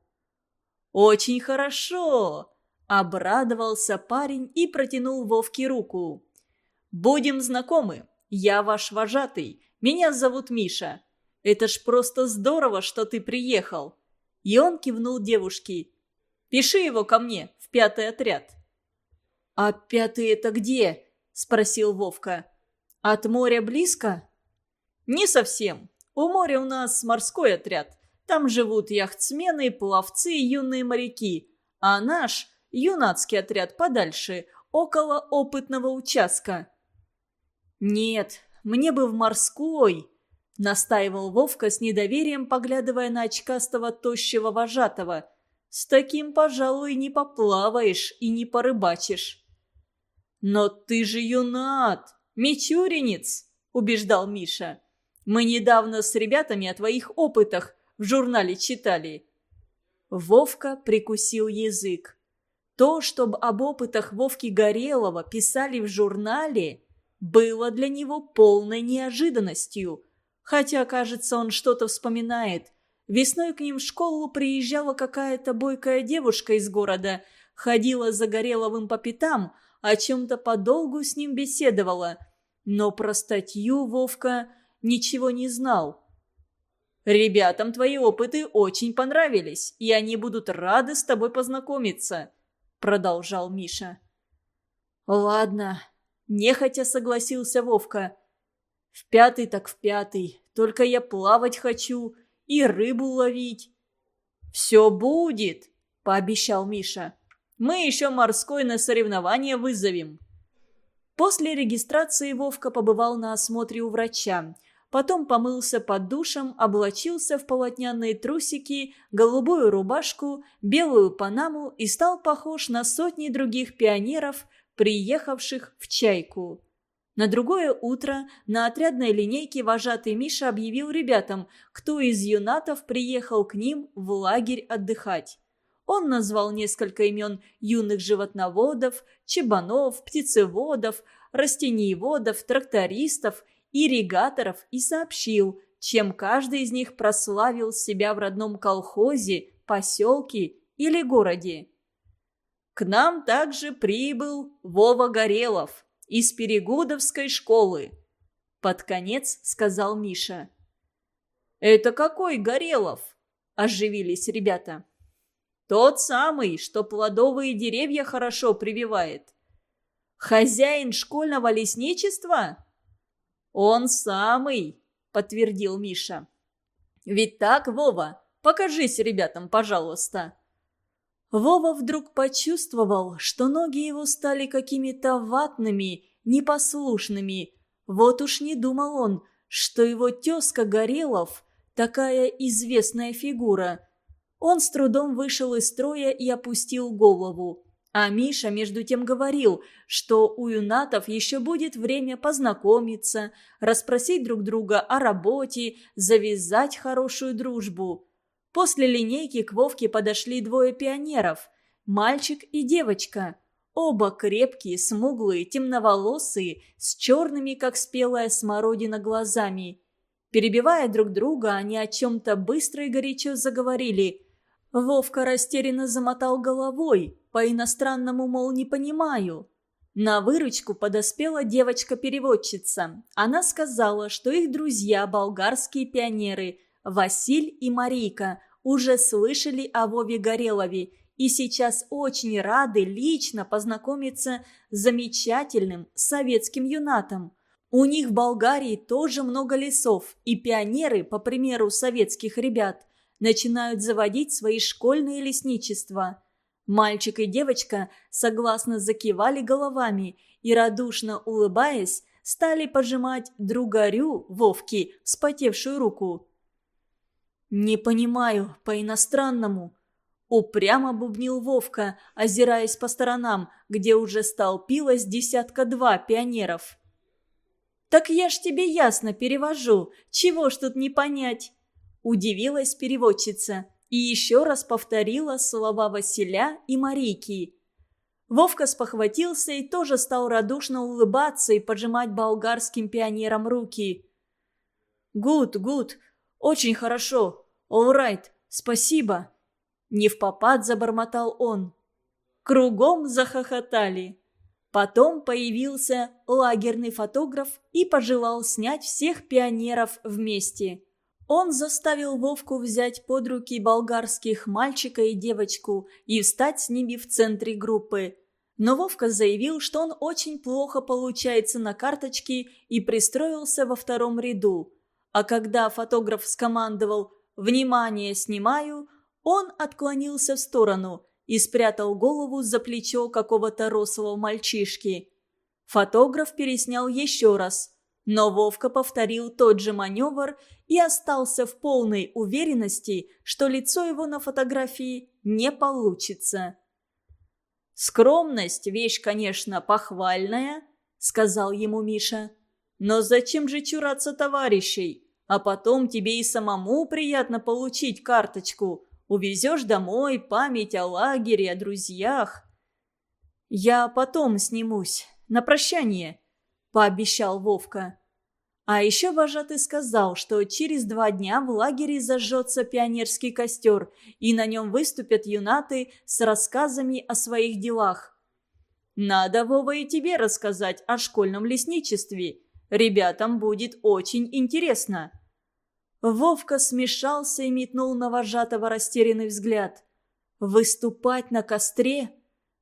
«Очень хорошо!» Обрадовался парень и протянул Вовке руку. «Будем знакомы. Я ваш вожатый. Меня зовут Миша. Это ж просто здорово, что ты приехал». И он кивнул девушке. «Пиши его ко мне в пятый отряд». «А пятый это где?» – спросил Вовка. «От моря близко?» «Не совсем. У моря у нас морской отряд. Там живут яхтсмены, пловцы и юные моряки. А наш, юнацкий отряд подальше, около опытного участка». «Нет, мне бы в морской», – настаивал Вовка с недоверием, поглядывая на очкастого тощего вожатого. «С таким, пожалуй, не поплаваешь и не порыбачишь». «Но ты же юнат, мичуринец», – убеждал Миша. «Мы недавно с ребятами о твоих опытах в журнале читали». Вовка прикусил язык. То, чтобы об опытах Вовки Горелого писали в журнале, было для него полной неожиданностью – Хотя, кажется, он что-то вспоминает. Весной к ним в школу приезжала какая-то бойкая девушка из города, ходила за Гореловым по пятам, о чем-то подолгу с ним беседовала. Но про статью Вовка ничего не знал. «Ребятам твои опыты очень понравились, и они будут рады с тобой познакомиться», — продолжал Миша. «Ладно», — нехотя согласился Вовка. В пятый так в пятый. Только я плавать хочу и рыбу ловить. «Все будет», — пообещал Миша. «Мы еще морской на соревнования вызовем». После регистрации Вовка побывал на осмотре у врача. Потом помылся под душем, облачился в полотняные трусики, голубую рубашку, белую панаму и стал похож на сотни других пионеров, приехавших в «Чайку». На другое утро на отрядной линейке вожатый Миша объявил ребятам, кто из юнатов приехал к ним в лагерь отдыхать. Он назвал несколько имен юных животноводов, чебанов, птицеводов, растениеводов, трактористов, ирригаторов и сообщил, чем каждый из них прославил себя в родном колхозе, поселке или городе. К нам также прибыл Вова Горелов – из Перегудовской школы», — под конец сказал Миша. «Это какой Горелов?» – оживились ребята. «Тот самый, что плодовые деревья хорошо прививает». «Хозяин школьного лесничества?» «Он самый», – подтвердил Миша. «Ведь так, Вова? Покажись ребятам, пожалуйста». Вова вдруг почувствовал, что ноги его стали какими-то ватными, непослушными. Вот уж не думал он, что его тезка Горелов – такая известная фигура. Он с трудом вышел из строя и опустил голову. А Миша между тем говорил, что у юнатов еще будет время познакомиться, расспросить друг друга о работе, завязать хорошую дружбу. После линейки к Вовке подошли двое пионеров – мальчик и девочка. Оба крепкие, смуглые, темноволосые, с черными, как спелая смородина, глазами. Перебивая друг друга, они о чем-то быстро и горячо заговорили. Вовка растерянно замотал головой, по-иностранному, мол, не понимаю. На выручку подоспела девочка-переводчица. Она сказала, что их друзья – болгарские пионеры – Василь и Марийка уже слышали о Вове Горелове и сейчас очень рады лично познакомиться с замечательным советским юнатом. У них в Болгарии тоже много лесов, и пионеры, по примеру советских ребят, начинают заводить свои школьные лесничества. Мальчик и девочка согласно закивали головами и, радушно улыбаясь, стали пожимать другарю Вовки вспотевшую руку. «Не понимаю по-иностранному», — упрямо бубнил Вовка, озираясь по сторонам, где уже столпилось десятка-два пионеров. «Так я ж тебе ясно перевожу. Чего ж тут не понять?» Удивилась переводчица и еще раз повторила слова Василя и Марийки. Вовка спохватился и тоже стал радушно улыбаться и пожимать болгарским пионерам руки. «Гуд, гуд, очень хорошо. Олрайт, спасибо!» Не в попад забормотал он. Кругом захохотали. Потом появился лагерный фотограф и пожелал снять всех пионеров вместе. Он заставил Вовку взять под руки болгарских мальчика и девочку и встать с ними в центре группы. Но Вовка заявил, что он очень плохо получается на карточке и пристроился во втором ряду. А когда фотограф скомандовал «Внимание, снимаю!», он отклонился в сторону и спрятал голову за плечо какого-то рослого мальчишки. Фотограф переснял еще раз, но Вовка повторил тот же маневр и остался в полной уверенности, что лицо его на фотографии не получится. «Скромность – вещь, конечно, похвальная», – сказал ему Миша. «Но зачем же чураться товарищей? А потом тебе и самому приятно получить карточку. Увезешь домой память о лагере, о друзьях». «Я потом снимусь, на прощание», – пообещал Вовка. А еще вожатый сказал, что через два дня в лагере зажжется пионерский костер, и на нем выступят юнаты с рассказами о своих делах. «Надо, Вова, и тебе рассказать о школьном лесничестве. Ребятам будет очень интересно». Вовка смешался и метнул на вожатого растерянный взгляд. «Выступать на костре?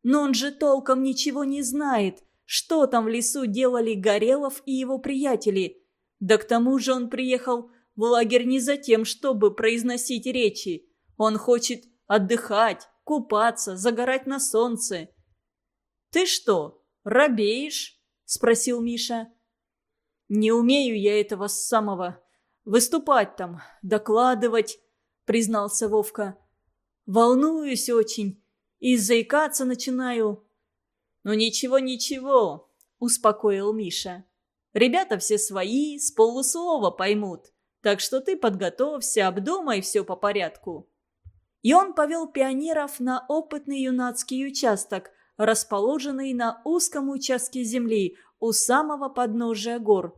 Но он же толком ничего не знает. Что там в лесу делали Горелов и его приятели?» Да к тому же он приехал в лагерь не за тем, чтобы произносить речи. Он хочет отдыхать, купаться, загорать на солнце. «Ты что, робеешь?» – спросил Миша. «Не умею я этого самого. Выступать там, докладывать», – признался Вовка. «Волнуюсь очень и заикаться начинаю». «Ну ничего-ничего», – успокоил Миша. Ребята все свои, с полуслова поймут. Так что ты подготовься, обдумай все по порядку». И он повел пионеров на опытный юнацкий участок, расположенный на узком участке земли у самого подножия гор.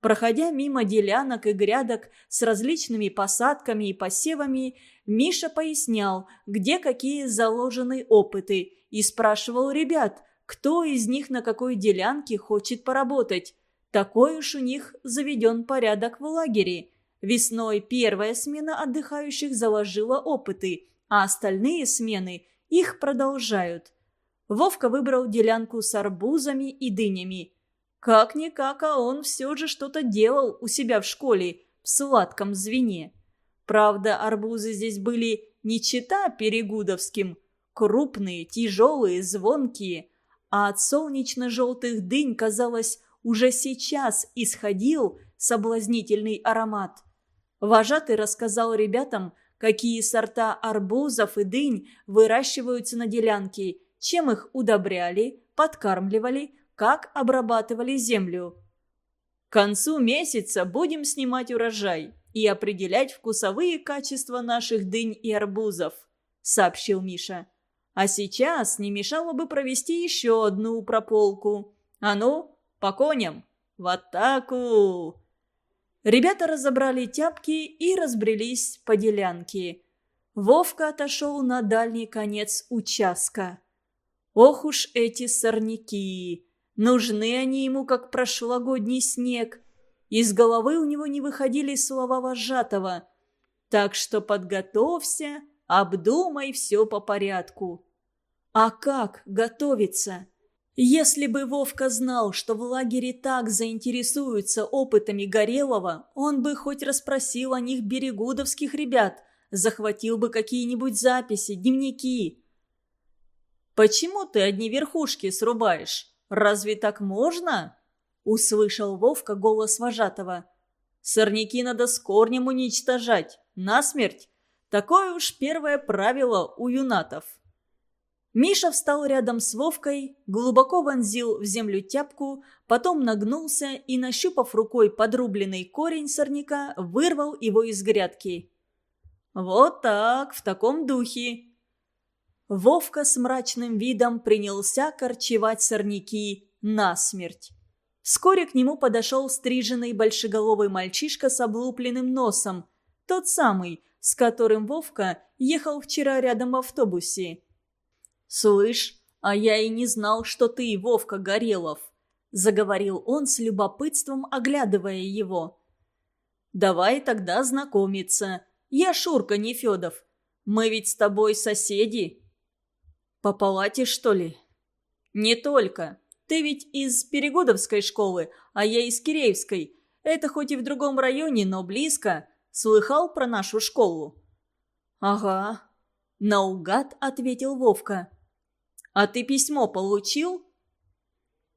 Проходя мимо делянок и грядок с различными посадками и посевами, Миша пояснял, где какие заложены опыты, и спрашивал ребят, кто из них на какой делянке хочет поработать. Такой уж у них заведен порядок в лагере. Весной первая смена отдыхающих заложила опыты, а остальные смены их продолжают. Вовка выбрал делянку с арбузами и дынями. Как-никак, а он все же что-то делал у себя в школе, в сладком звене. Правда, арбузы здесь были не чита перегудовским, крупные, тяжелые, звонкие, а от солнечно-желтых дынь, казалось, уже сейчас исходил соблазнительный аромат. Вожатый рассказал ребятам, какие сорта арбузов и дынь выращиваются на делянке, чем их удобряли, подкармливали, как обрабатывали землю. К концу месяца будем снимать урожай и определять вкусовые качества наших дынь и арбузов», — сообщил Миша. «А сейчас не мешало бы провести еще одну прополку. А ну, по коням! В атаку!» Ребята разобрали тяпки и разбрелись по делянке. Вовка отошел на дальний конец участка. Ох уж эти сорняки! Нужны они ему, как прошлогодний снег. Из головы у него не выходили слова вожатого. Так что подготовься, обдумай все по порядку. А как готовиться? Если бы Вовка знал, что в лагере так заинтересуются опытами Горелого, он бы хоть расспросил о них берегудовских ребят, захватил бы какие-нибудь записи, дневники. «Почему ты одни верхушки срубаешь? Разве так можно?» – услышал Вовка голос вожатого. «Сорняки надо с корнем уничтожать, насмерть. Такое уж первое правило у юнатов». Миша встал рядом с Вовкой, глубоко вонзил в землю тяпку, потом нагнулся и, нащупав рукой подрубленный корень сорняка, вырвал его из грядки. «Вот так, в таком духе!» Вовка с мрачным видом принялся корчевать сорняки насмерть. Вскоре к нему подошел стриженный большеголовый мальчишка с облупленным носом, тот самый, с которым Вовка ехал вчера рядом в автобусе. «Слышь, а я и не знал, что ты Вовка Горелов», — заговорил он с любопытством, оглядывая его. «Давай тогда знакомиться. Я Шурка Нефедов. Мы ведь с тобой соседи». «По палате, что ли?» «Не только. Ты ведь из Перегудовской школы, а я из Киреевской. Это хоть и в другом районе, но близко. Слыхал про нашу школу?» «Ага», — наугад ответил Вовка. «А ты письмо получил?»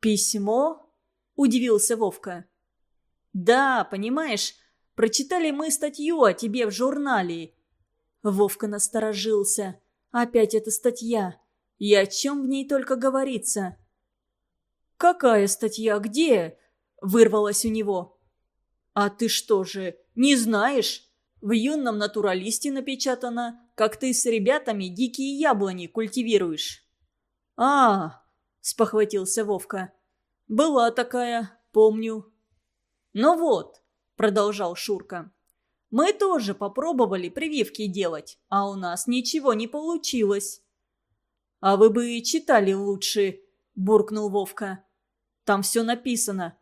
«Письмо?» – удивился Вовка. «Да, понимаешь, прочитали мы статью о тебе в журнале». Вовка насторожился. «Опять эта статья. И о чем в ней только говорится?» «Какая статья? Где?» – вырвалось у него. «А ты что же, не знаешь? В юном натуралисте напечатано, как ты с ребятами дикие яблони культивируешь». «А, — спохватился Вовка. «Была такая, помню». «Ну вот», — продолжал Шурка, — «мы тоже попробовали прививки делать, а у нас ничего не получилось». «А вы бы читали лучше», — буркнул Вовка. «Там все написано».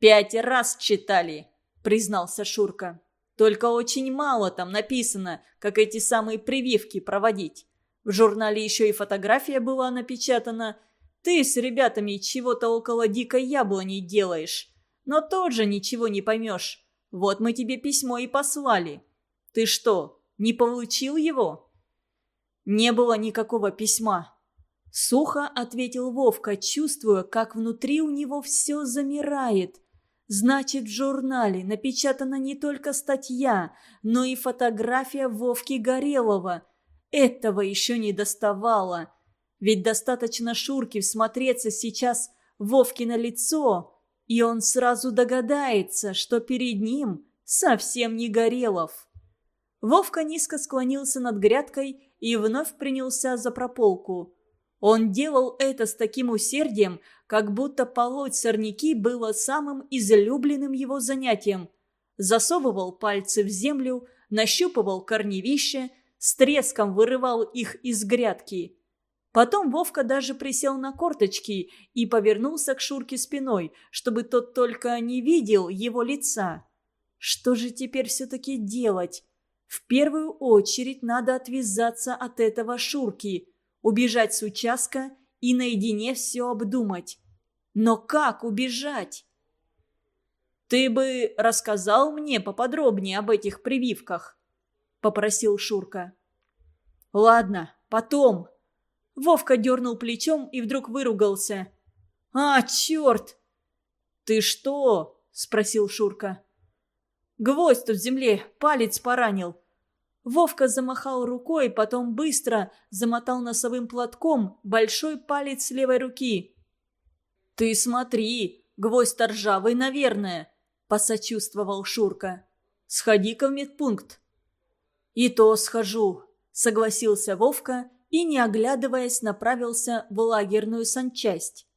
«Пять раз читали», — признался Шурка. «Только очень мало там написано, как эти самые прививки проводить. В журнале еще и фотография была напечатана — ты с ребятами чего-то около дикой яблони делаешь, но тоже ничего не поймешь. Вот мы тебе письмо и послали. Ты что, не получил его?» «Не было никакого письма», — сухо ответил Вовка, чувствуя, как внутри у него все замирает. «Значит, в журнале напечатана не только статья, но и фотография Вовки Горелого. Этого еще не доставало». Ведь достаточно Шурке всмотреться сейчас Вовке на лицо, и он сразу догадается, что перед ним совсем не Горелов. Вовка низко склонился над грядкой и вновь принялся за прополку. Он делал это с таким усердием, как будто полоть сорняки было самым излюбленным его занятием. Засовывал пальцы в землю, нащупывал корневища, с треском вырывал их из грядки – Потом Вовка даже присел на корточки и повернулся к Шурке спиной, чтобы тот только не видел его лица. Что же теперь все-таки делать? В первую очередь надо отвязаться от этого Шурки, убежать с участка и наедине все обдумать. Но как убежать? «Ты бы рассказал мне поподробнее об этих прививках?» – попросил Шурка. «Ладно, потом», Вовка дернул плечом и вдруг выругался. «А, черт!» «Ты что?» – спросил Шурка. «Гвоздь тут в земле, палец поранил». Вовка замахал рукой, потом быстро замотал носовым платком большой палец левой руки. «Ты смотри, гвоздь ржавый, наверное», – посочувствовал Шурка. «Сходи-ка в медпункт». «И то схожу», – согласился Вовка и, не оглядываясь, направился в лагерную санчасть.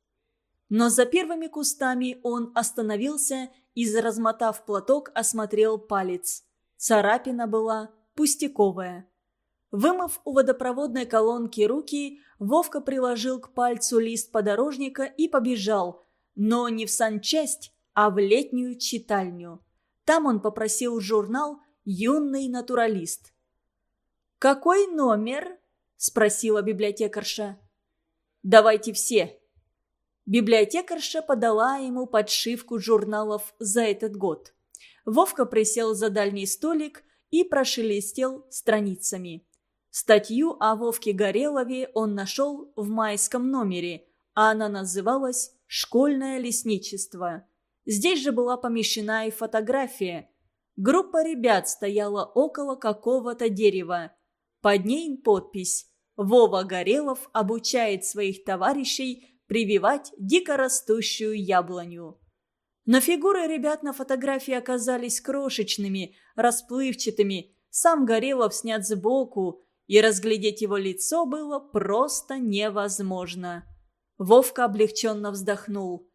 Но за первыми кустами он остановился и, размотав платок, осмотрел палец. Царапина была пустяковая. Вымыв у водопроводной колонки руки, Вовка приложил к пальцу лист подорожника и побежал, но не в санчасть, а в летнюю читальню. Там он попросил журнал «Юный натуралист». «Какой номер?» спросила библиотекарша. «Давайте все». Библиотекарша подала ему подшивку журналов за этот год. Вовка присел за дальний столик и прошелестел страницами. Статью о Вовке Горелове он нашел в майском номере, а она называлась «Школьное лесничество». Здесь же была помещена и фотография. Группа ребят стояла около какого-то дерева. Под ней подпись Вова Горелов обучает своих товарищей прививать дикорастущую яблоню. Но фигуры ребят на фотографии оказались крошечными, расплывчатыми. Сам Горелов снят сбоку, и разглядеть его лицо было просто невозможно. Вовка облегченно вздохнул.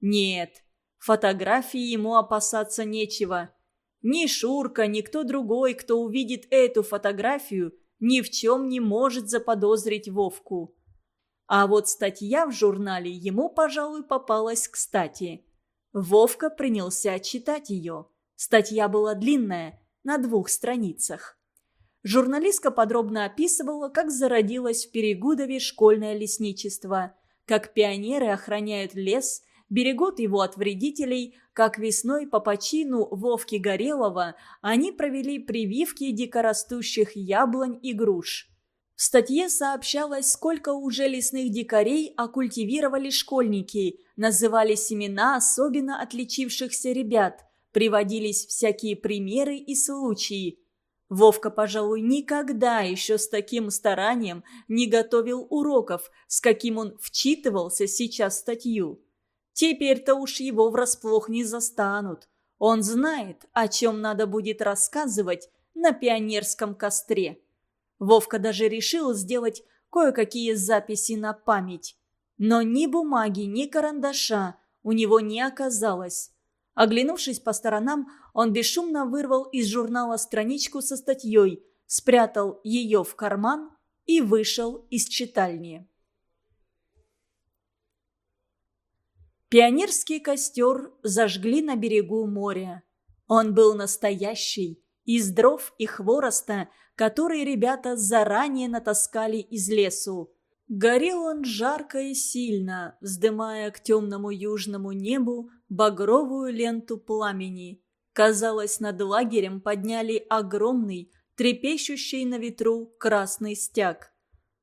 Нет, фотографии ему опасаться нечего. Ни Шурка, ни кто другой, кто увидит эту фотографию – ни в чем не может заподозрить Вовку. А вот статья в журнале ему, пожалуй, попалась кстати. Вовка принялся читать ее. Статья была длинная, на двух страницах. Журналистка подробно описывала, как зародилось в Перегудове школьное лесничество, как пионеры охраняют лес, берегут его от вредителей, как весной по почину Вовки Горелого они провели прививки дикорастущих яблонь и груш. В статье сообщалось, сколько уже лесных дикарей оккультивировали школьники, называли семена особенно отличившихся ребят, приводились всякие примеры и случаи. Вовка, пожалуй, никогда еще с таким старанием не готовил уроков, с каким он вчитывался сейчас статью. Теперь-то уж его врасплох не застанут. Он знает, о чем надо будет рассказывать на пионерском костре. Вовка даже решил сделать кое-какие записи на память. Но ни бумаги, ни карандаша у него не оказалось. Оглянувшись по сторонам, он бесшумно вырвал из журнала страничку со статьей, спрятал ее в карман и вышел из читальни. Пионерский костер зажгли на берегу моря. Он был настоящий, из дров и хвороста, которые ребята заранее натаскали из лесу. Горел он жарко и сильно, вздымая к темному южному небу багровую ленту пламени. Казалось, над лагерем подняли огромный, трепещущий на ветру красный стяг.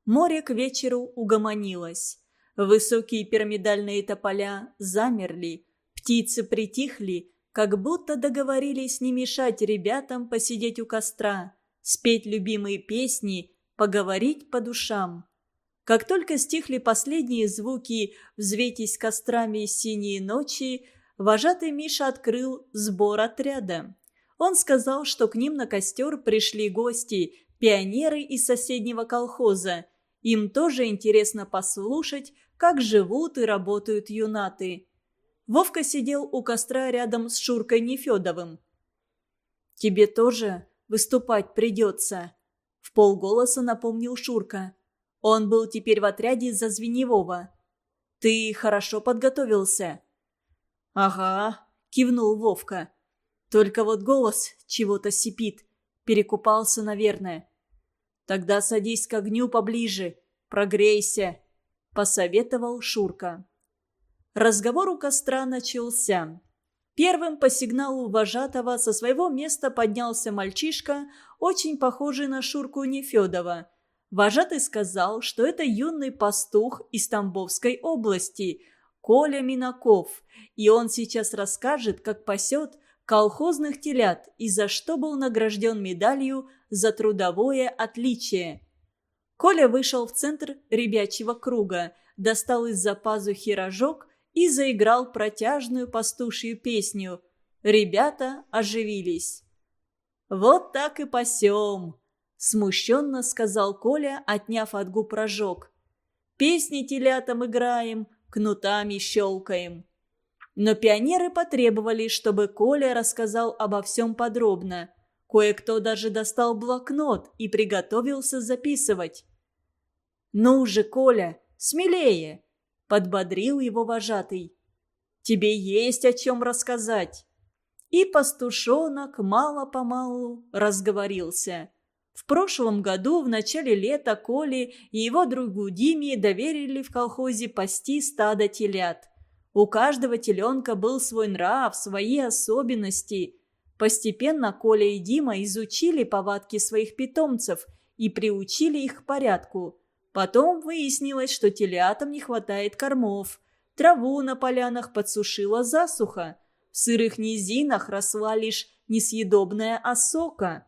Море к вечеру угомонилось. Высокие пирамидальные тополя замерли, птицы притихли, как будто договорились не мешать ребятам посидеть у костра, спеть любимые песни, поговорить по душам. Как только стихли последние звуки «Взвейтесь кострами синие ночи», вожатый Миша открыл сбор отряда. Он сказал, что к ним на костер пришли гости, пионеры из соседнего колхоза. Им тоже интересно послушать, как живут и работают юнаты. Вовка сидел у костра рядом с Шуркой Нефедовым. «Тебе тоже выступать придется», — в полголоса напомнил Шурка. Он был теперь в отряде за Звеневого. «Ты хорошо подготовился?» «Ага», — кивнул Вовка. «Только вот голос чего-то сипит. Перекупался, наверное». «Тогда садись к огню поближе, прогрейся», – посоветовал Шурка. Разговор у костра начался. Первым по сигналу вожатого со своего места поднялся мальчишка, очень похожий на Шурку Нефедова. Вожатый сказал, что это юный пастух из Тамбовской области, Коля Минаков, и он сейчас расскажет, как пасет колхозных телят и за что был награжден медалью за трудовое отличие. Коля вышел в центр ребячьего круга, достал из-за пазухи рожок и заиграл протяжную пастушью песню. Ребята оживились. «Вот так и пасем», – смущенно сказал Коля, отняв от губ рожок. «Песни телятам играем, кнутами щелкаем». Но пионеры потребовали, чтобы Коля рассказал обо всем подробно. Кое-кто даже достал блокнот и приготовился записывать. «Ну же, Коля, смелее!» – подбодрил его вожатый. «Тебе есть о чем рассказать!» И пастушонок мало-помалу разговорился. В прошлом году, в начале лета, Коле и его другу Диме доверили в колхозе пасти стадо телят. У каждого теленка был свой нрав, свои особенности. Постепенно Коля и Дима изучили повадки своих питомцев и приучили их к порядку. Потом выяснилось, что телятам не хватает кормов. Траву на полянах подсушила засуха. В сырых низинах росла лишь несъедобная осока.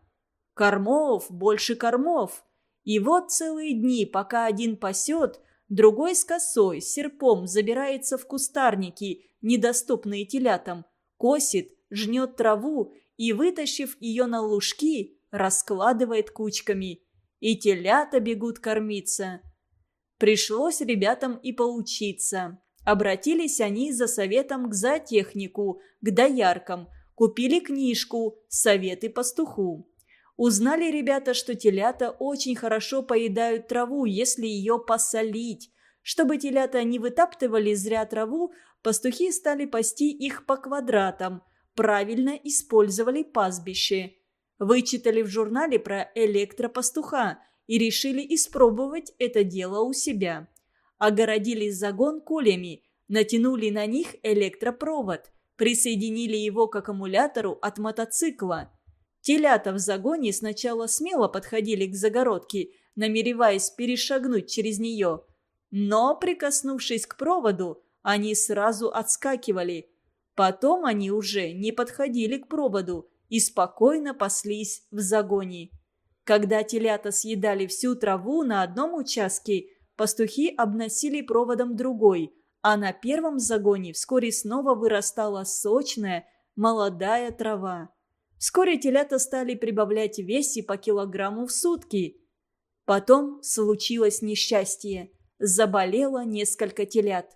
Кормов, больше кормов. И вот целые дни, пока один пасет, другой с косой, серпом забирается в кустарники, недоступные телятам, косит, жнет траву и, вытащив ее на лужки, раскладывает кучками – и телята бегут кормиться. Пришлось ребятам и поучиться. Обратились они за советом к зоотехнику, к дояркам, купили книжку «Советы пастуху». Узнали ребята, что телята очень хорошо поедают траву, если ее посолить. Чтобы телята не вытаптывали зря траву, пастухи стали пасти их по квадратам, правильно использовали пастбище. Вычитали в журнале про электропастуха и решили испробовать это дело у себя. огородили загон кулями, натянули на них электропровод, присоединили его к аккумулятору от мотоцикла. Телята в загоне сначала смело подходили к загородке, намереваясь перешагнуть через нее. Но, прикоснувшись к проводу, они сразу отскакивали. Потом они уже не подходили к проводу и спокойно паслись в загоне. Когда телята съедали всю траву на одном участке, пастухи обносили проводом другой, а на первом загоне вскоре снова вырастала сочная, молодая трава. Вскоре телята стали прибавлять в весе по килограмму в сутки. Потом случилось несчастье. Заболело несколько телят.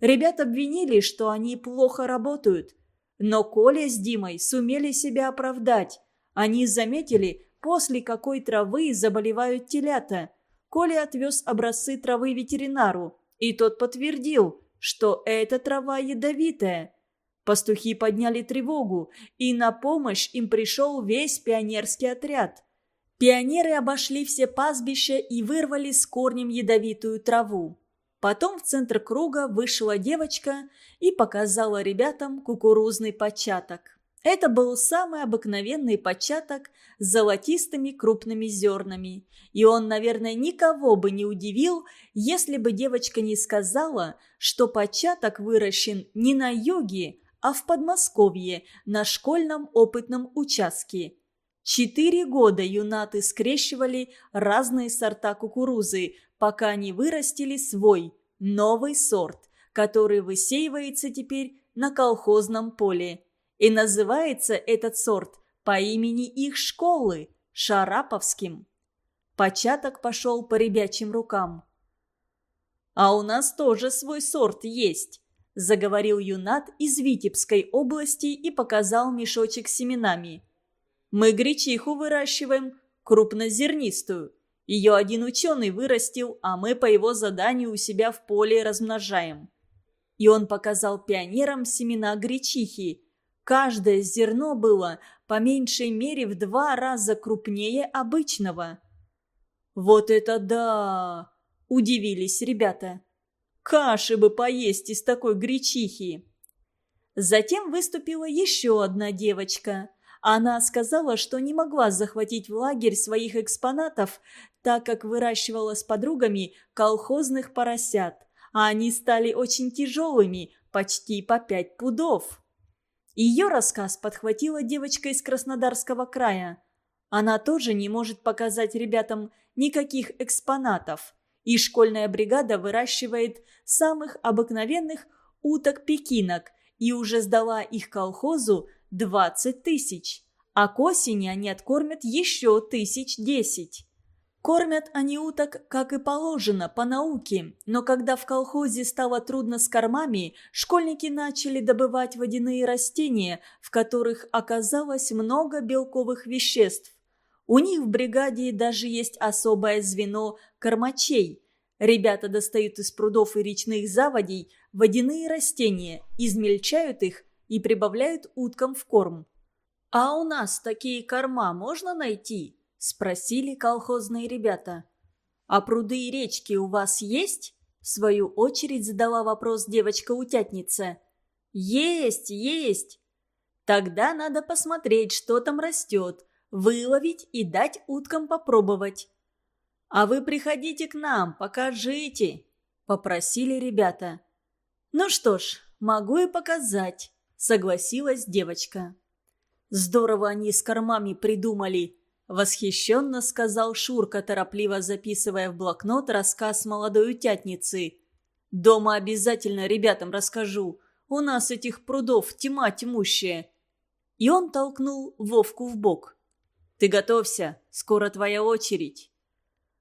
Ребят обвинили, что они плохо работают. Но Коля с Димой сумели себя оправдать. Они заметили, после какой травы заболевают телята. Коля отвез образцы травы ветеринару, и тот подтвердил, что эта трава ядовитая. Пастухи подняли тревогу, и на помощь им пришел весь пионерский отряд. Пионеры обошли все пастбища и вырвали с корнем ядовитую траву. Потом в центр круга вышла девочка и показала ребятам кукурузный початок. Это был самый обыкновенный початок с золотистыми крупными зернами. И он, наверное, никого бы не удивил, если бы девочка не сказала, что початок выращен не на юге, а в Подмосковье, на школьном опытном участке. Четыре года юнаты скрещивали разные сорта кукурузы, пока не вырастили свой, новый сорт, который высеивается теперь на колхозном поле. И называется этот сорт по имени их школы – Шараповским. Початок пошел по ребячим рукам. «А у нас тоже свой сорт есть», – заговорил юнат из Витебской области и показал мешочек с семенами. «Мы гречиху выращиваем, крупнозернистую. Ее один ученый вырастил, а мы по его заданию у себя в поле размножаем». И он показал пионерам семена гречихи – Каждое зерно было по меньшей мере в два раза крупнее обычного. «Вот это да!» – удивились ребята. «Каши бы поесть из такой гречихи!» Затем выступила еще одна девочка. Она сказала, что не могла захватить в лагерь своих экспонатов, так как выращивала с подругами колхозных поросят, а они стали очень тяжелыми, почти по пять пудов. Ее рассказ подхватила девочка из Краснодарского края. Она тоже не может показать ребятам никаких экспонатов. И школьная бригада выращивает самых обыкновенных уток-пекинок и уже сдала их колхозу 20 тысяч. А к осени они откормят еще тысяч десять. Кормят они уток, как и положено, по науке, но когда в колхозе стало трудно с кормами, школьники начали добывать водяные растения, в которых оказалось много белковых веществ. У них в бригаде даже есть особое звено кормачей. Ребята достают из прудов и речных заводей водяные растения, измельчают их и прибавляют уткам в корм. «А у нас такие корма можно найти?» – спросили колхозные ребята. «А пруды и речки у вас есть?» В свою очередь задала вопрос девочка-утятница. «Есть, есть!» «Тогда надо посмотреть, что там растет, выловить и дать уткам попробовать». «А вы приходите к нам, покажите!» – попросили ребята. «Ну что ж, могу и показать», – согласилась девочка. «Здорово они с кормами придумали», Восхищенно сказал Шурка, торопливо записывая в блокнот рассказ молодой утятницы. «Дома обязательно ребятам расскажу. У нас этих прудов тьма тьмущая». И он толкнул Вовку в бок. «Ты готовься, скоро твоя очередь».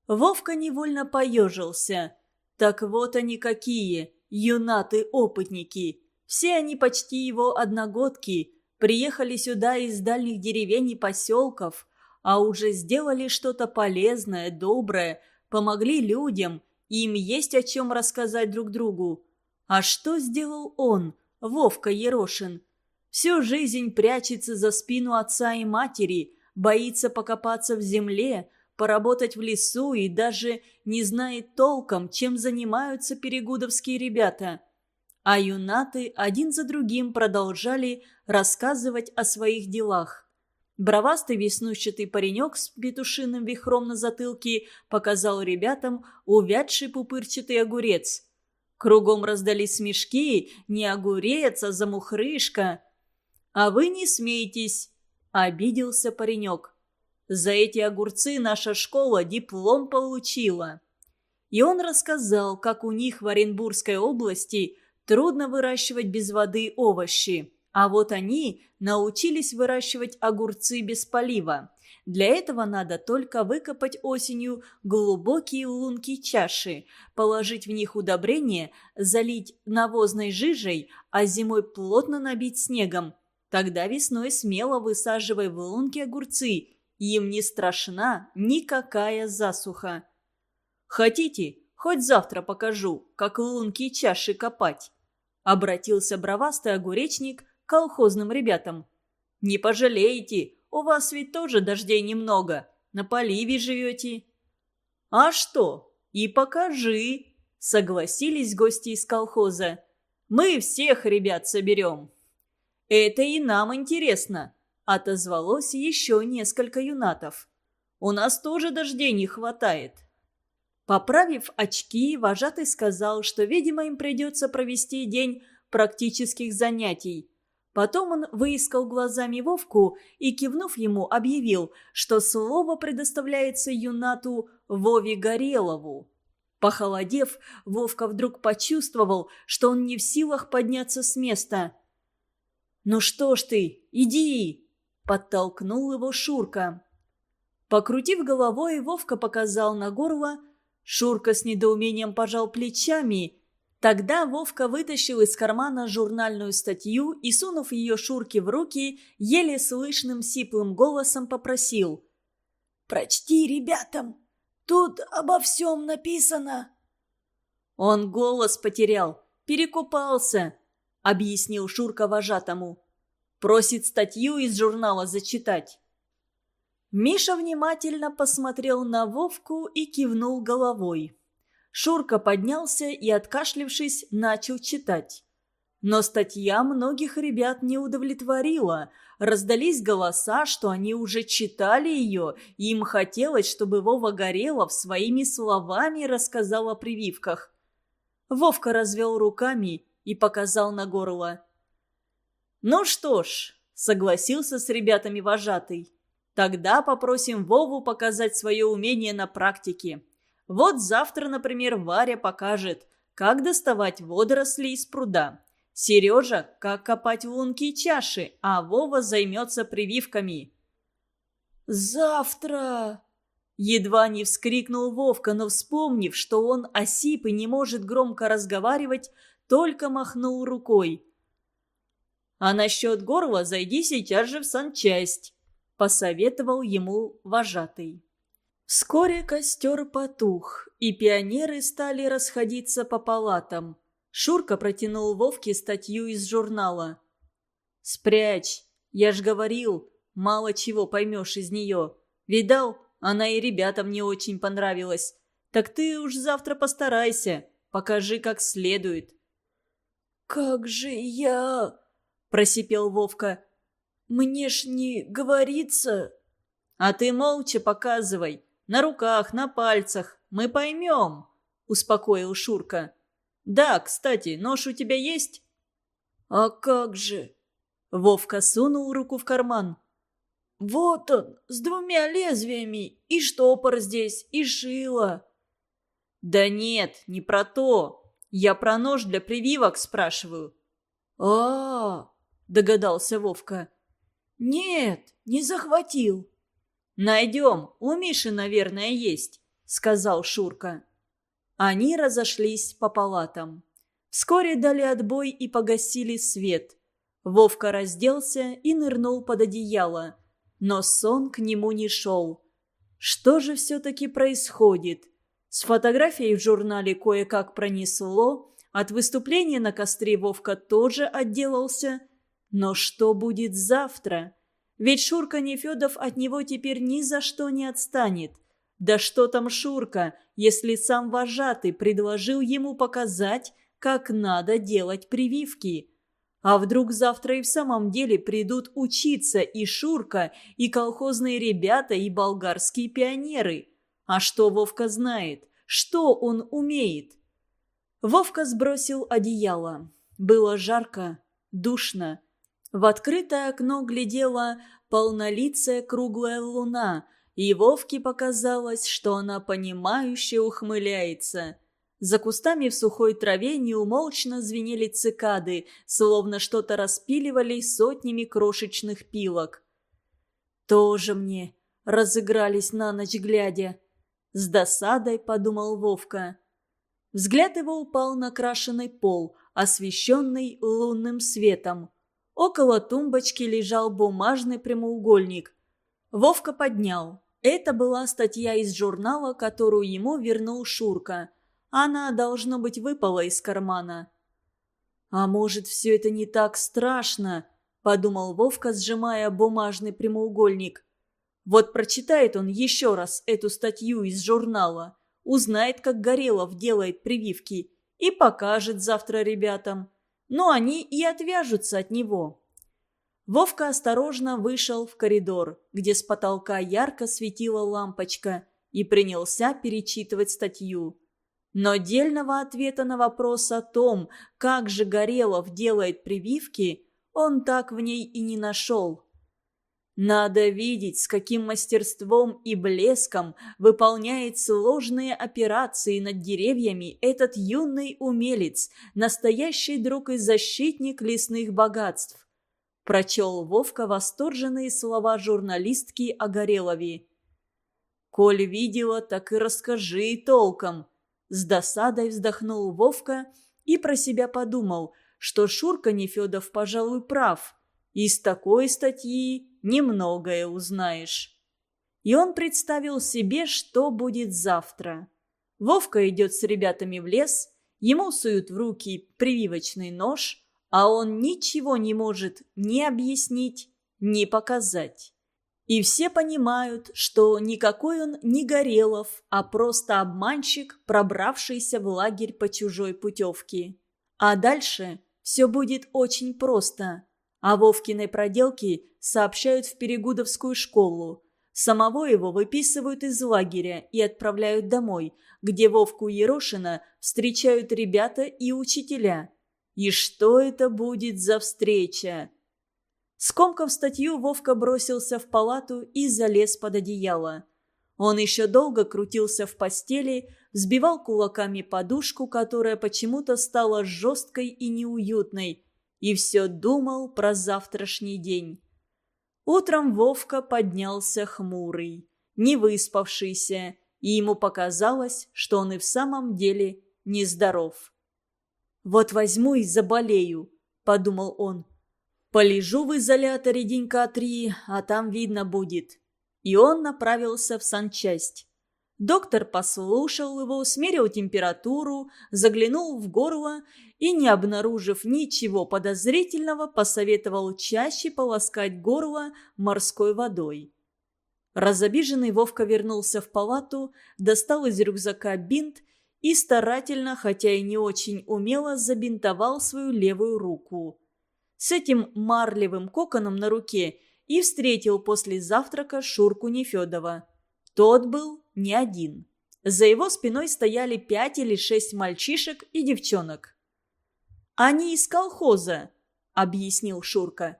Вовка невольно поежился. Так вот они какие, юнаты-опытники. Все они почти его одногодки, приехали сюда из дальних деревень и поселков – а уже сделали что-то полезное, доброе, помогли людям, им есть о чем рассказать друг другу. А что сделал он, Вовка Ерошин? Всю жизнь прячется за спину отца и матери, боится покопаться в земле, поработать в лесу и даже не знает толком, чем занимаются перегудовские ребята. А юнаты один за другим продолжали рассказывать о своих делах. Бровастый веснущатый паренек с петушиным вихром на затылке показал ребятам увядший пупырчатый огурец. Кругом раздались смешки, не огурец, а замухрышка. «А вы не смейтесь», — обиделся паренек. «За эти огурцы наша школа диплом получила». И он рассказал, как у них в Оренбургской области трудно выращивать без воды овощи. А вот они научились выращивать огурцы без полива. Для этого надо только выкопать осенью глубокие лунки чаши, положить в них удобрение, залить навозной жижей, а зимой плотно набить снегом. Тогда весной смело высаживай в лунки огурцы, им не страшна никакая засуха. Хотите, хоть завтра покажу, как лунки чаши копать? Обратился бровастый огуречник колхозным ребятам. «Не пожалеете, у вас ведь тоже дождей немного, на поливе живете». «А что? И покажи», — согласились гости из колхоза. «Мы всех ребят соберем». «Это и нам интересно», — отозвалось еще несколько юнатов. «У нас тоже дождей не хватает». Поправив очки, вожатый сказал, что, видимо, им придется провести день практических занятий. Потом он выискал глазами Вовку и, кивнув ему, объявил, что слово предоставляется юнату Вове Горелову. Похолодев, Вовка вдруг почувствовал, что он не в силах подняться с места. «Ну что ж ты, иди!» – подтолкнул его Шурка. Покрутив головой, Вовка показал на горло. Шурка с недоумением пожал плечами Тогда Вовка вытащил из кармана журнальную статью и, сунув ее Шурке в руки, еле слышным сиплым голосом попросил. «Прочти ребятам, тут обо всем написано». Он голос потерял, перекупался, объяснил Шурка вожатому. Просит статью из журнала зачитать. Миша внимательно посмотрел на Вовку и кивнул головой. Шурка поднялся и, откашлившись, начал читать. Но статья многих ребят не удовлетворила. Раздались голоса, что они уже читали ее, и им хотелось, чтобы Вова Горелов своими словами рассказал о прививках. Вовка развел руками и показал на горло. «Ну что ж», — согласился с ребятами вожатый, «тогда попросим Вову показать свое умение на практике. Вот завтра, например, Варя покажет, как доставать водоросли из пруда. Сережа, как копать лунки и чаши, а Вова займется прививками. «Завтра!» Едва не вскрикнул Вовка, но вспомнив, что он осип и не может громко разговаривать, только махнул рукой. «А насчет горла зайди сейчас же в санчасть», — посоветовал ему вожатый. Вскоре костер потух, и пионеры стали расходиться по палатам. Шурка протянул Вовке статью из журнала. «Спрячь, я ж говорил, мало чего поймешь из нее. Видал, она и ребятам не очень понравилась. Так ты уж завтра постарайся, покажи как следует». «Как же я...» – просипел Вовка. «Мне ж не говорится...» «А ты молча показывай. На руках, на пальцах. Мы поймем», — успокоил Шурка. «Да, кстати, нож у тебя есть?» «А как же?» Вовка сунул руку в карман. «Вот он, с двумя лезвиями, и штопор здесь, и шило». «Да нет, не про то. Я про нож для прививок спрашиваю». А -а -а, догадался Вовка. «Нет, не захватил». «Найдем, у Миши, наверное, есть», — сказал Шурка. Они разошлись по палатам. Вскоре дали отбой и погасили свет. Вовка разделся и нырнул под одеяло. Но сон к нему не шел. Что же все-таки происходит? С фотографией в журнале кое-как пронесло, от выступления на костре Вовка тоже отделался. Но что будет завтра? Ведь Шурка Нефедов от него теперь ни за что не отстанет. Да что там Шурка, если сам вожатый предложил ему показать, как надо делать прививки? А вдруг завтра и в самом деле придут учиться и Шурка, и колхозные ребята, и болгарские пионеры? А что Вовка знает? Что он умеет? Вовка сбросил одеяло. Было жарко, душно. В открытое окно глядела полнолицая круглая луна, и Вовке показалось, что она понимающе ухмыляется. За кустами в сухой траве неумолчно звенели цикады, словно что-то распиливали сотнями крошечных пилок. «Тоже мне разыгрались на ночь глядя», — с досадой подумал Вовка. Взгляд его упал на крашеный пол, освещенный лунным светом. Около тумбочки лежал бумажный прямоугольник. Вовка поднял. Это была статья из журнала, которую ему вернул Шурка. Она, должно быть, выпала из кармана. «А может, все это не так страшно?» – подумал Вовка, сжимая бумажный прямоугольник. «Вот прочитает он еще раз эту статью из журнала, узнает, как Горелов делает прививки, и покажет завтра ребятам. Но они и отвяжутся от него». Вовка осторожно вышел в коридор, где с потолка ярко светила лампочка, и принялся перечитывать статью. Но дельного ответа на вопрос о том, как же Горелов делает прививки, он так в ней и не нашел. Надо видеть, с каким мастерством и блеском выполняет сложные операции над деревьями этот юный умелец, настоящий друг и защитник лесных богатств. Прочел Вовка восторженные слова журналистки о Горелове. «Коль видела, так и расскажи толком». С досадой вздохнул Вовка и про себя подумал, что Шурка Нефедов, пожалуй, прав. Из такой статьи немногое узнаешь. И он представил себе, что будет завтра. Вовка идет с ребятами в лес, ему суют в руки прививочный нож – а он ничего не может ни объяснить, ни показать. И все понимают, что никакой он не Горелов, а просто обманщик, пробравшийся в лагерь по чужой путевке. А дальше все будет очень просто. О Вовкиной проделке сообщают в Перегудовскую школу. Самого его выписывают из лагеря и отправляют домой, где Вовку Ерошина встречают ребята и учителя – и что это будет за встреча? Скомкав статью, Вовка бросился в палату и залез под одеяло. Он еще долго крутился в постели, сбивал кулаками подушку, которая почему-то стала жесткой и неуютной, и все думал про завтрашний день. Утром Вовка поднялся хмурый, не выспавшийся, и ему показалось, что он и в самом деле нездоров. «Вот возьму и заболею», – подумал он. «Полежу в изоляторе денька три, а там видно будет». И он направился в санчасть. Доктор послушал его, смерил температуру, заглянул в горло и, не обнаружив ничего подозрительного, посоветовал чаще полоскать горло морской водой. Разобиженный Вовка вернулся в палату, достал из рюкзака бинт и старательно, хотя и не очень умело, забинтовал свою левую руку. С этим марлевым коконом на руке и встретил после завтрака Шурку Нефедова. Тот был не один. За его спиной стояли пять или шесть мальчишек и девчонок. «Они из колхоза», — объяснил Шурка.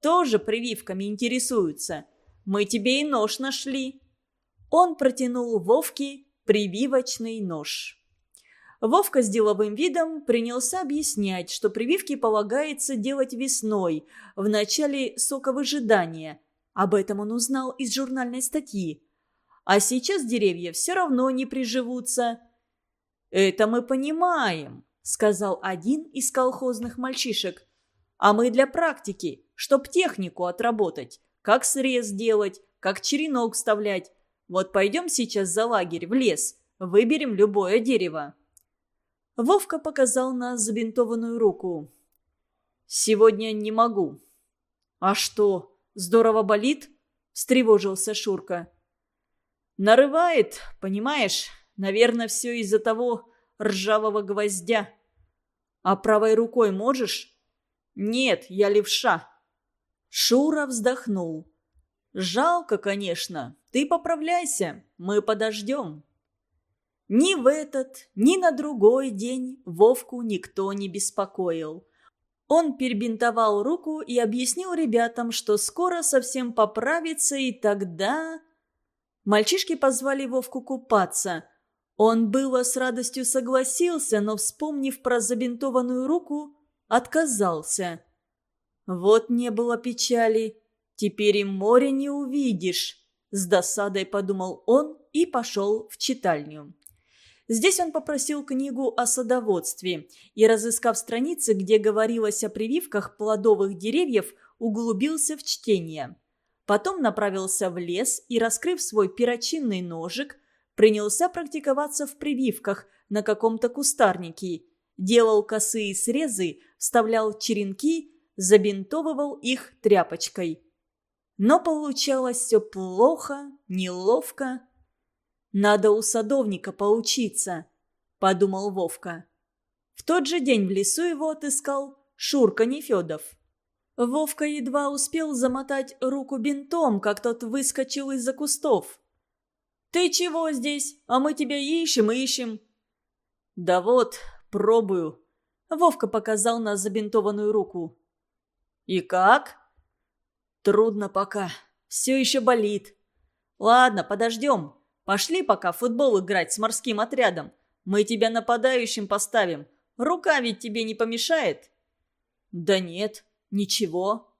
«Тоже прививками интересуются. Мы тебе и нож нашли». Он протянул Вовке прививочный нож. Вовка с деловым видом принялся объяснять, что прививки полагается делать весной, в начале соковыжидания. Об этом он узнал из журнальной статьи. А сейчас деревья все равно не приживутся. «Это мы понимаем», — сказал один из колхозных мальчишек. «А мы для практики, чтоб технику отработать, как срез делать, как черенок вставлять. Вот пойдем сейчас за лагерь в лес, выберем любое дерево». Вовка показал на забинтованную руку. «Сегодня не могу». «А что, здорово болит?» – встревожился Шурка. Нарывает, понимаешь? Наверное, все из-за того ржавого гвоздя. А правой рукой можешь? Нет, я левша. Шура вздохнул. Жалко, конечно. Ты поправляйся, мы подождем. Ни в этот, ни на другой день Вовку никто не беспокоил. Он перебинтовал руку и объяснил ребятам, что скоро совсем поправится, и тогда... Мальчишки позвали Вовку купаться. Он было с радостью согласился, но, вспомнив про забинтованную руку, отказался. Вот не было печали, теперь и море не увидишь, с досадой подумал он и пошел в читальню. Здесь он попросил книгу о садоводстве и, разыскав страницы, где говорилось о прививках плодовых деревьев, углубился в чтение. Потом направился в лес и, раскрыв свой перочинный ножик, принялся практиковаться в прививках на каком-то кустарнике. Делал косые срезы, вставлял черенки, забинтовывал их тряпочкой. Но получалось все плохо, неловко. «Надо у садовника поучиться», – подумал Вовка. В тот же день в лесу его отыскал Шурка Нефедов. Вовка едва успел замотать руку бинтом, как тот выскочил из-за кустов. «Ты чего здесь? А мы тебя ищем ищем». «Да вот, пробую». Вовка показал на забинтованную руку. «И как?» «Трудно пока. Все еще болит. Ладно, подождем. Пошли пока в футбол играть с морским отрядом. Мы тебя нападающим поставим. Рука ведь тебе не помешает?» «Да нет, ничего».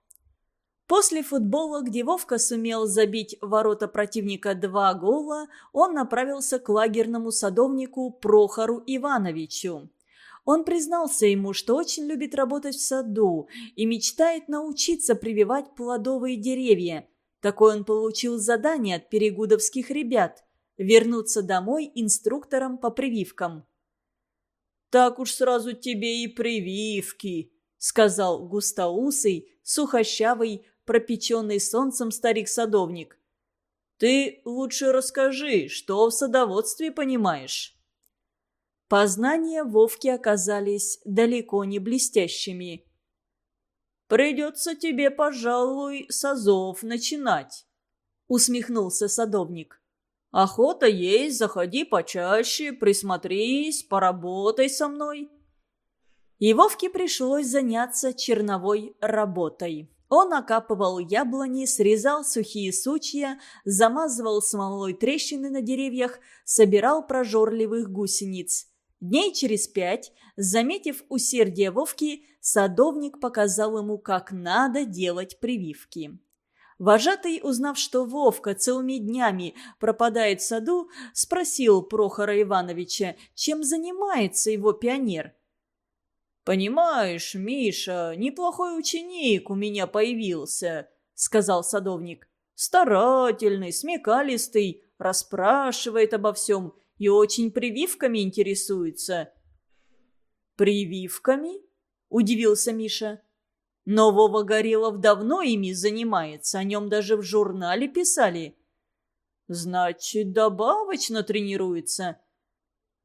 После футбола, где Вовка сумел забить ворота противника два гола, он направился к лагерному садовнику Прохору Ивановичу. Он признался ему, что очень любит работать в саду и мечтает научиться прививать плодовые деревья. Такое он получил задание от перегудовских ребят – вернуться домой инструктором по прививкам. «Так уж сразу тебе и прививки», – сказал густоусый, сухощавый, пропеченный солнцем старик-садовник. «Ты лучше расскажи, что в садоводстве понимаешь?» Познания Вовки оказались далеко не блестящими. «Придется тебе, пожалуй, с азов начинать», — усмехнулся садовник. «Охота есть, заходи почаще, присмотрись, поработай со мной». И Вовке пришлось заняться черновой работой. Он окапывал яблони, срезал сухие сучья, замазывал смолой трещины на деревьях, собирал прожорливых гусениц. Дней через пять, заметив усердие Вовки, садовник показал ему, как надо делать прививки. Вожатый, узнав, что Вовка целыми днями пропадает в саду, спросил Прохора Ивановича, чем занимается его пионер. «Понимаешь, Миша, неплохой ученик у меня появился», — сказал садовник. «Старательный, смекалистый, расспрашивает обо всем» и очень прививками интересуется». «Прививками?» – удивился Миша. «Но Вова Горелов давно ими занимается, о нем даже в журнале писали». «Значит, добавочно тренируется».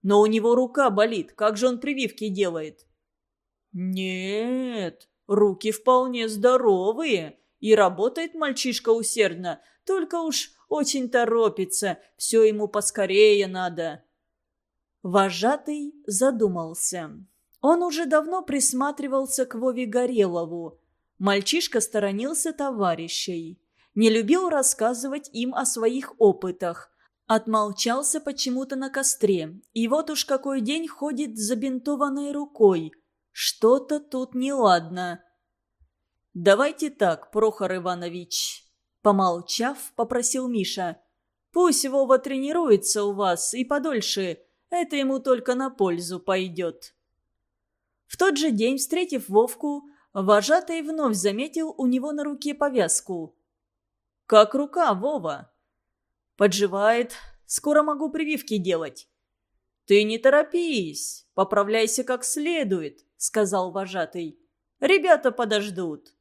«Но у него рука болит, как же он прививки делает?» «Нет, руки вполне здоровые, и работает мальчишка усердно, только уж очень торопится, все ему поскорее надо». Вожатый задумался. Он уже давно присматривался к Вове Горелову. Мальчишка сторонился товарищей. Не любил рассказывать им о своих опытах. Отмолчался почему-то на костре. И вот уж какой день ходит с забинтованной рукой. Что-то тут неладно. «Давайте так, Прохор Иванович», Помолчав, попросил Миша. «Пусть Вова тренируется у вас и подольше. Это ему только на пользу пойдет». В тот же день, встретив Вовку, вожатый вновь заметил у него на руке повязку. «Как рука, Вова?» «Подживает. Скоро могу прививки делать». «Ты не торопись, поправляйся как следует», — сказал вожатый. «Ребята подождут».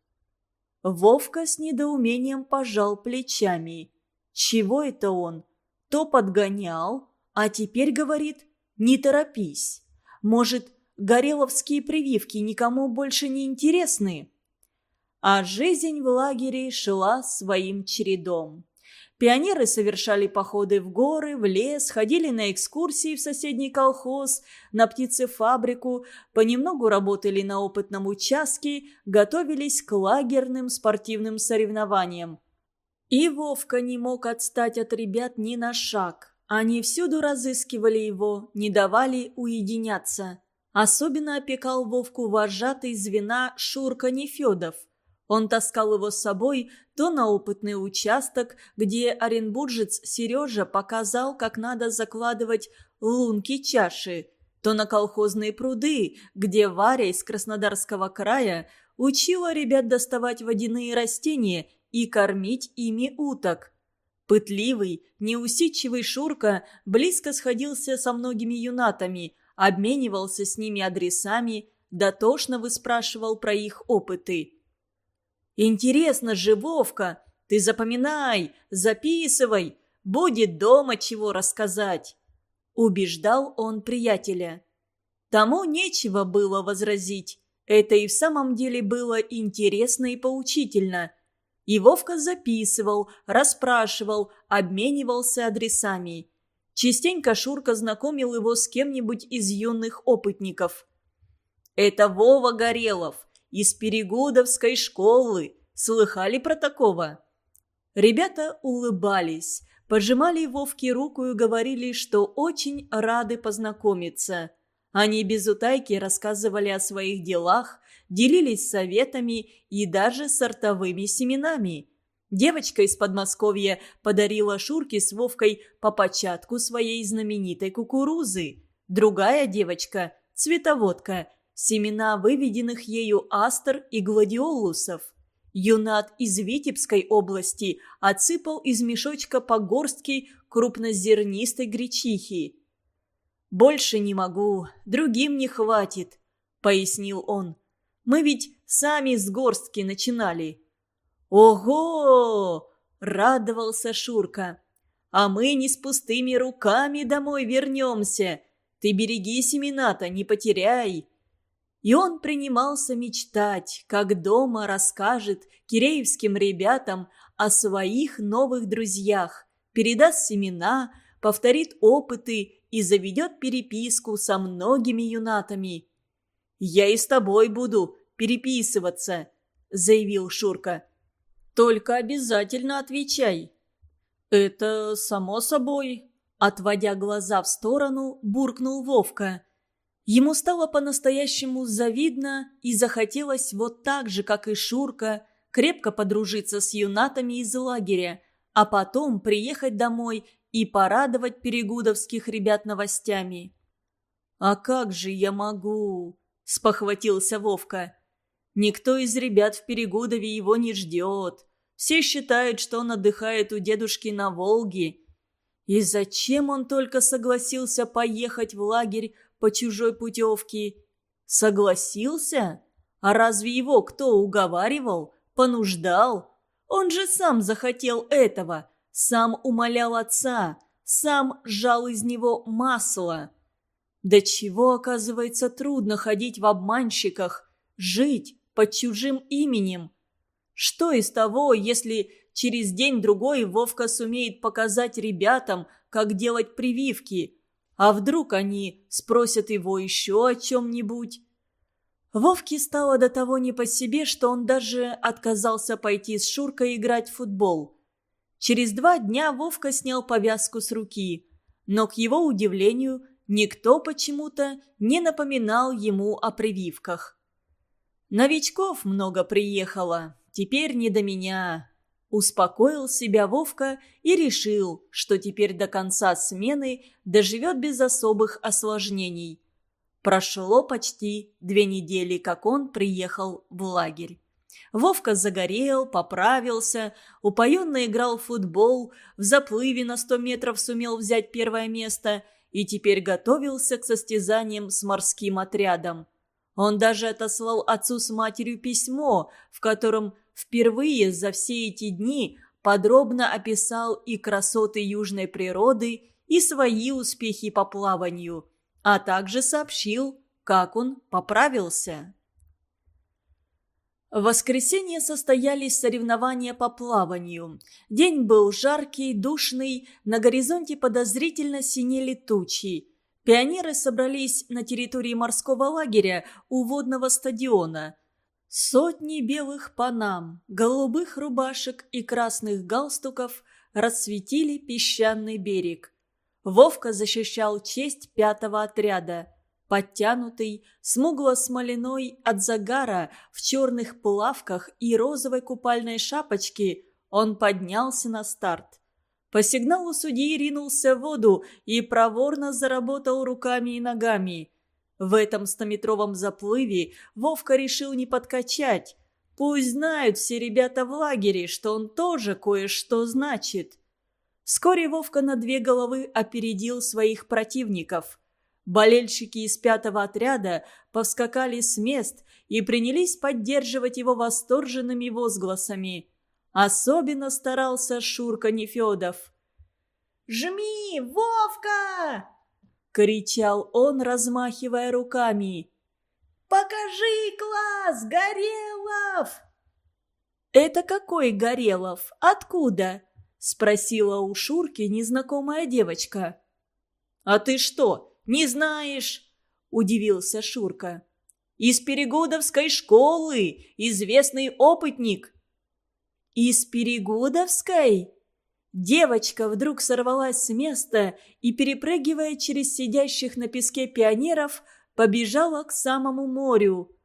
Вовка с недоумением пожал плечами. Чего это он? то подгонял, а теперь говорит «не торопись». Может, гореловские прививки никому больше не интересны? А жизнь в лагере шла своим чередом. Пионеры совершали походы в горы, в лес, ходили на экскурсии в соседний колхоз, на птицефабрику, понемногу работали на опытном участке, готовились к лагерным спортивным соревнованиям. И Вовка не мог отстать от ребят ни на шаг. Они всюду разыскивали его, не давали уединяться. Особенно опекал Вовку вожатый звена Шурка Нефедов – он таскал его с собой то на опытный участок, где оренбуржец Сережа показал, как надо закладывать лунки-чаши, то на колхозные пруды, где Варя из Краснодарского края учила ребят доставать водяные растения и кормить ими уток. Пытливый, неусидчивый Шурка близко сходился со многими юнатами, обменивался с ними адресами, дотошно выспрашивал про их опыты. Интересно же, Вовка, ты запоминай, записывай, будет дома чего рассказать. Убеждал он приятеля. Тому нечего было возразить. Это и в самом деле было интересно и поучительно. И Вовка записывал, расспрашивал, обменивался адресами. Частенько Шурка знакомил его с кем-нибудь из юных опытников. «Это Вова Горелов из Перегудовской школы. Слыхали про такого?» Ребята улыбались, пожимали Вовке руку и говорили, что очень рады познакомиться. Они без утайки рассказывали о своих делах, делились советами и даже сортовыми семенами. Девочка из Подмосковья подарила Шурке с Вовкой по початку своей знаменитой кукурузы. Другая девочка, цветоводка, семена выведенных ею астр и гладиолусов. Юнат из Витебской области отсыпал из мешочка по горстке крупнозернистой гречихи. «Больше не могу, другим не хватит», — пояснил он. «Мы ведь сами с горстки начинали». «Ого!» — радовался Шурка. «А мы не с пустыми руками домой вернемся. Ты береги семена-то, не потеряй». И он принимался мечтать, как дома расскажет киреевским ребятам о своих новых друзьях, передаст семена, повторит опыты и заведет переписку со многими юнатами. «Я и с тобой буду переписываться», — заявил Шурка. «Только обязательно отвечай». «Это само собой», — отводя глаза в сторону, буркнул Вовка. Ему стало по-настоящему завидно и захотелось вот так же, как и Шурка, крепко подружиться с юнатами из лагеря, а потом приехать домой и порадовать перегудовских ребят новостями. «А как же я могу?» – спохватился Вовка. «Никто из ребят в Перегудове его не ждет. Все считают, что он отдыхает у дедушки на Волге. И зачем он только согласился поехать в лагерь по чужой путевке. Согласился? А разве его кто уговаривал, понуждал? Он же сам захотел этого, сам умолял отца, сам жал из него масло. Да чего, оказывается, трудно ходить в обманщиках, жить под чужим именем. Что из того, если через день-другой Вовка сумеет показать ребятам, как делать прививки – а вдруг они спросят его еще о чем-нибудь? Вовке стало до того не по себе, что он даже отказался пойти с Шуркой играть в футбол. Через два дня Вовка снял повязку с руки, но, к его удивлению, никто почему-то не напоминал ему о прививках. «Новичков много приехало, теперь не до меня», Успокоил себя Вовка и решил, что теперь до конца смены доживет без особых осложнений. Прошло почти две недели, как он приехал в лагерь. Вовка загорел, поправился, упоенно играл в футбол, в заплыве на сто метров сумел взять первое место и теперь готовился к состязаниям с морским отрядом. Он даже отослал отцу с матерью письмо, в котором Впервые за все эти дни подробно описал и красоты южной природы, и свои успехи по плаванию, а также сообщил, как он поправился. В воскресенье состоялись соревнования по плаванию. День был жаркий, душный, на горизонте подозрительно синели тучи. Пионеры собрались на территории морского лагеря у водного стадиона. Сотни белых панам, голубых рубашек и красных галстуков расцветили песчаный берег. Вовка защищал честь пятого отряда – Подтянутый, смугло-смоляной от загара, в черных плавках и розовой купальной шапочке, он поднялся на старт. По сигналу судьи ринулся в воду и проворно заработал руками и ногами. В этом стометровом заплыве Вовка решил не подкачать. Пусть знают все ребята в лагере, что он тоже кое-что значит. Вскоре Вовка на две головы опередил своих противников. Болельщики из пятого отряда повскакали с мест и принялись поддерживать его восторженными возгласами. Особенно старался Шурка Нефедов. «Жми, Вовка!» — кричал он, размахивая руками. «Покажи класс, Горелов!» «Это какой Горелов? Откуда?» — спросила у Шурки незнакомая девочка. «А ты что, не знаешь?» – удивился Шурка. «Из Перегудовской школы, известный опытник». «Из Перегудовской?» Девочка вдруг сорвалась с места и, перепрыгивая через сидящих на песке пионеров, побежала к самому морю.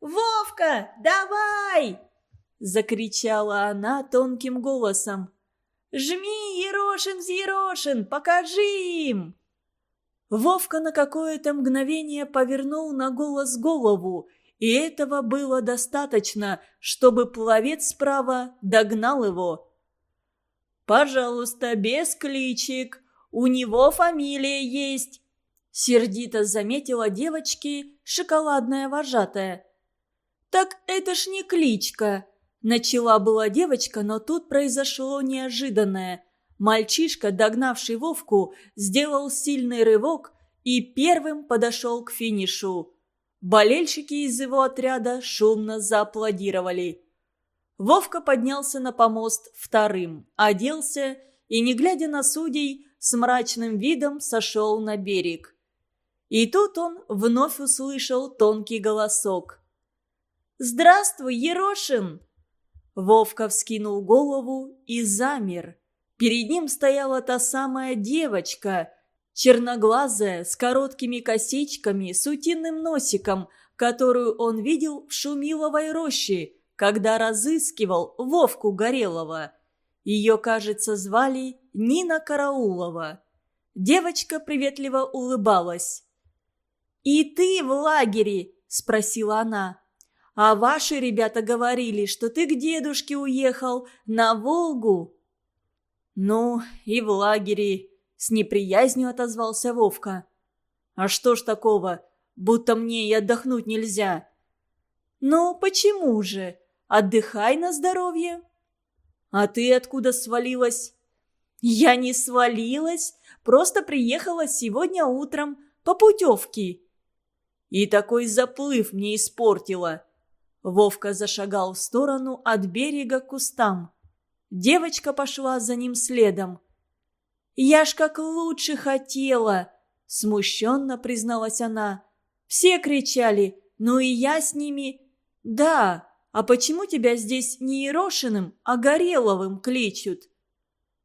«Вовка, давай!» – закричала она тонким голосом. «Жми, Ерошин, Ерошин, покажи им!» Вовка на какое-то мгновение повернул на голос голову, и этого было достаточно, чтобы пловец справа догнал его. «Пожалуйста, без кличек, у него фамилия есть», — сердито заметила девочки шоколадная вожатая. «Так это ж не кличка», — начала была девочка, но тут произошло неожиданное — Мальчишка, догнавший Вовку, сделал сильный рывок и первым подошел к финишу. Болельщики из его отряда шумно зааплодировали. Вовка поднялся на помост вторым, оделся и, не глядя на судей, с мрачным видом сошел на берег. И тут он вновь услышал тонкий голосок. «Здравствуй, Ерошин!» Вовка вскинул голову и замер. Перед ним стояла та самая девочка, черноглазая, с короткими косичками, с утиным носиком, которую он видел в Шумиловой роще, когда разыскивал Вовку Горелого. Ее, кажется, звали Нина Караулова. Девочка приветливо улыбалась. «И ты в лагере?» – спросила она. «А ваши ребята говорили, что ты к дедушке уехал на Волгу?» «Ну, и в лагере», — с неприязнью отозвался Вовка. «А что ж такого, будто мне и отдохнуть нельзя?» «Ну, почему же? Отдыхай на здоровье». «А ты откуда свалилась?» «Я не свалилась, просто приехала сегодня утром по путевке». «И такой заплыв мне испортила». Вовка зашагал в сторону от берега к кустам. Девочка пошла за ним следом. «Я ж как лучше хотела!» – смущенно призналась она. «Все кричали, ну и я с ними...» «Да, а почему тебя здесь не Ерошиным, а Гореловым кличут?»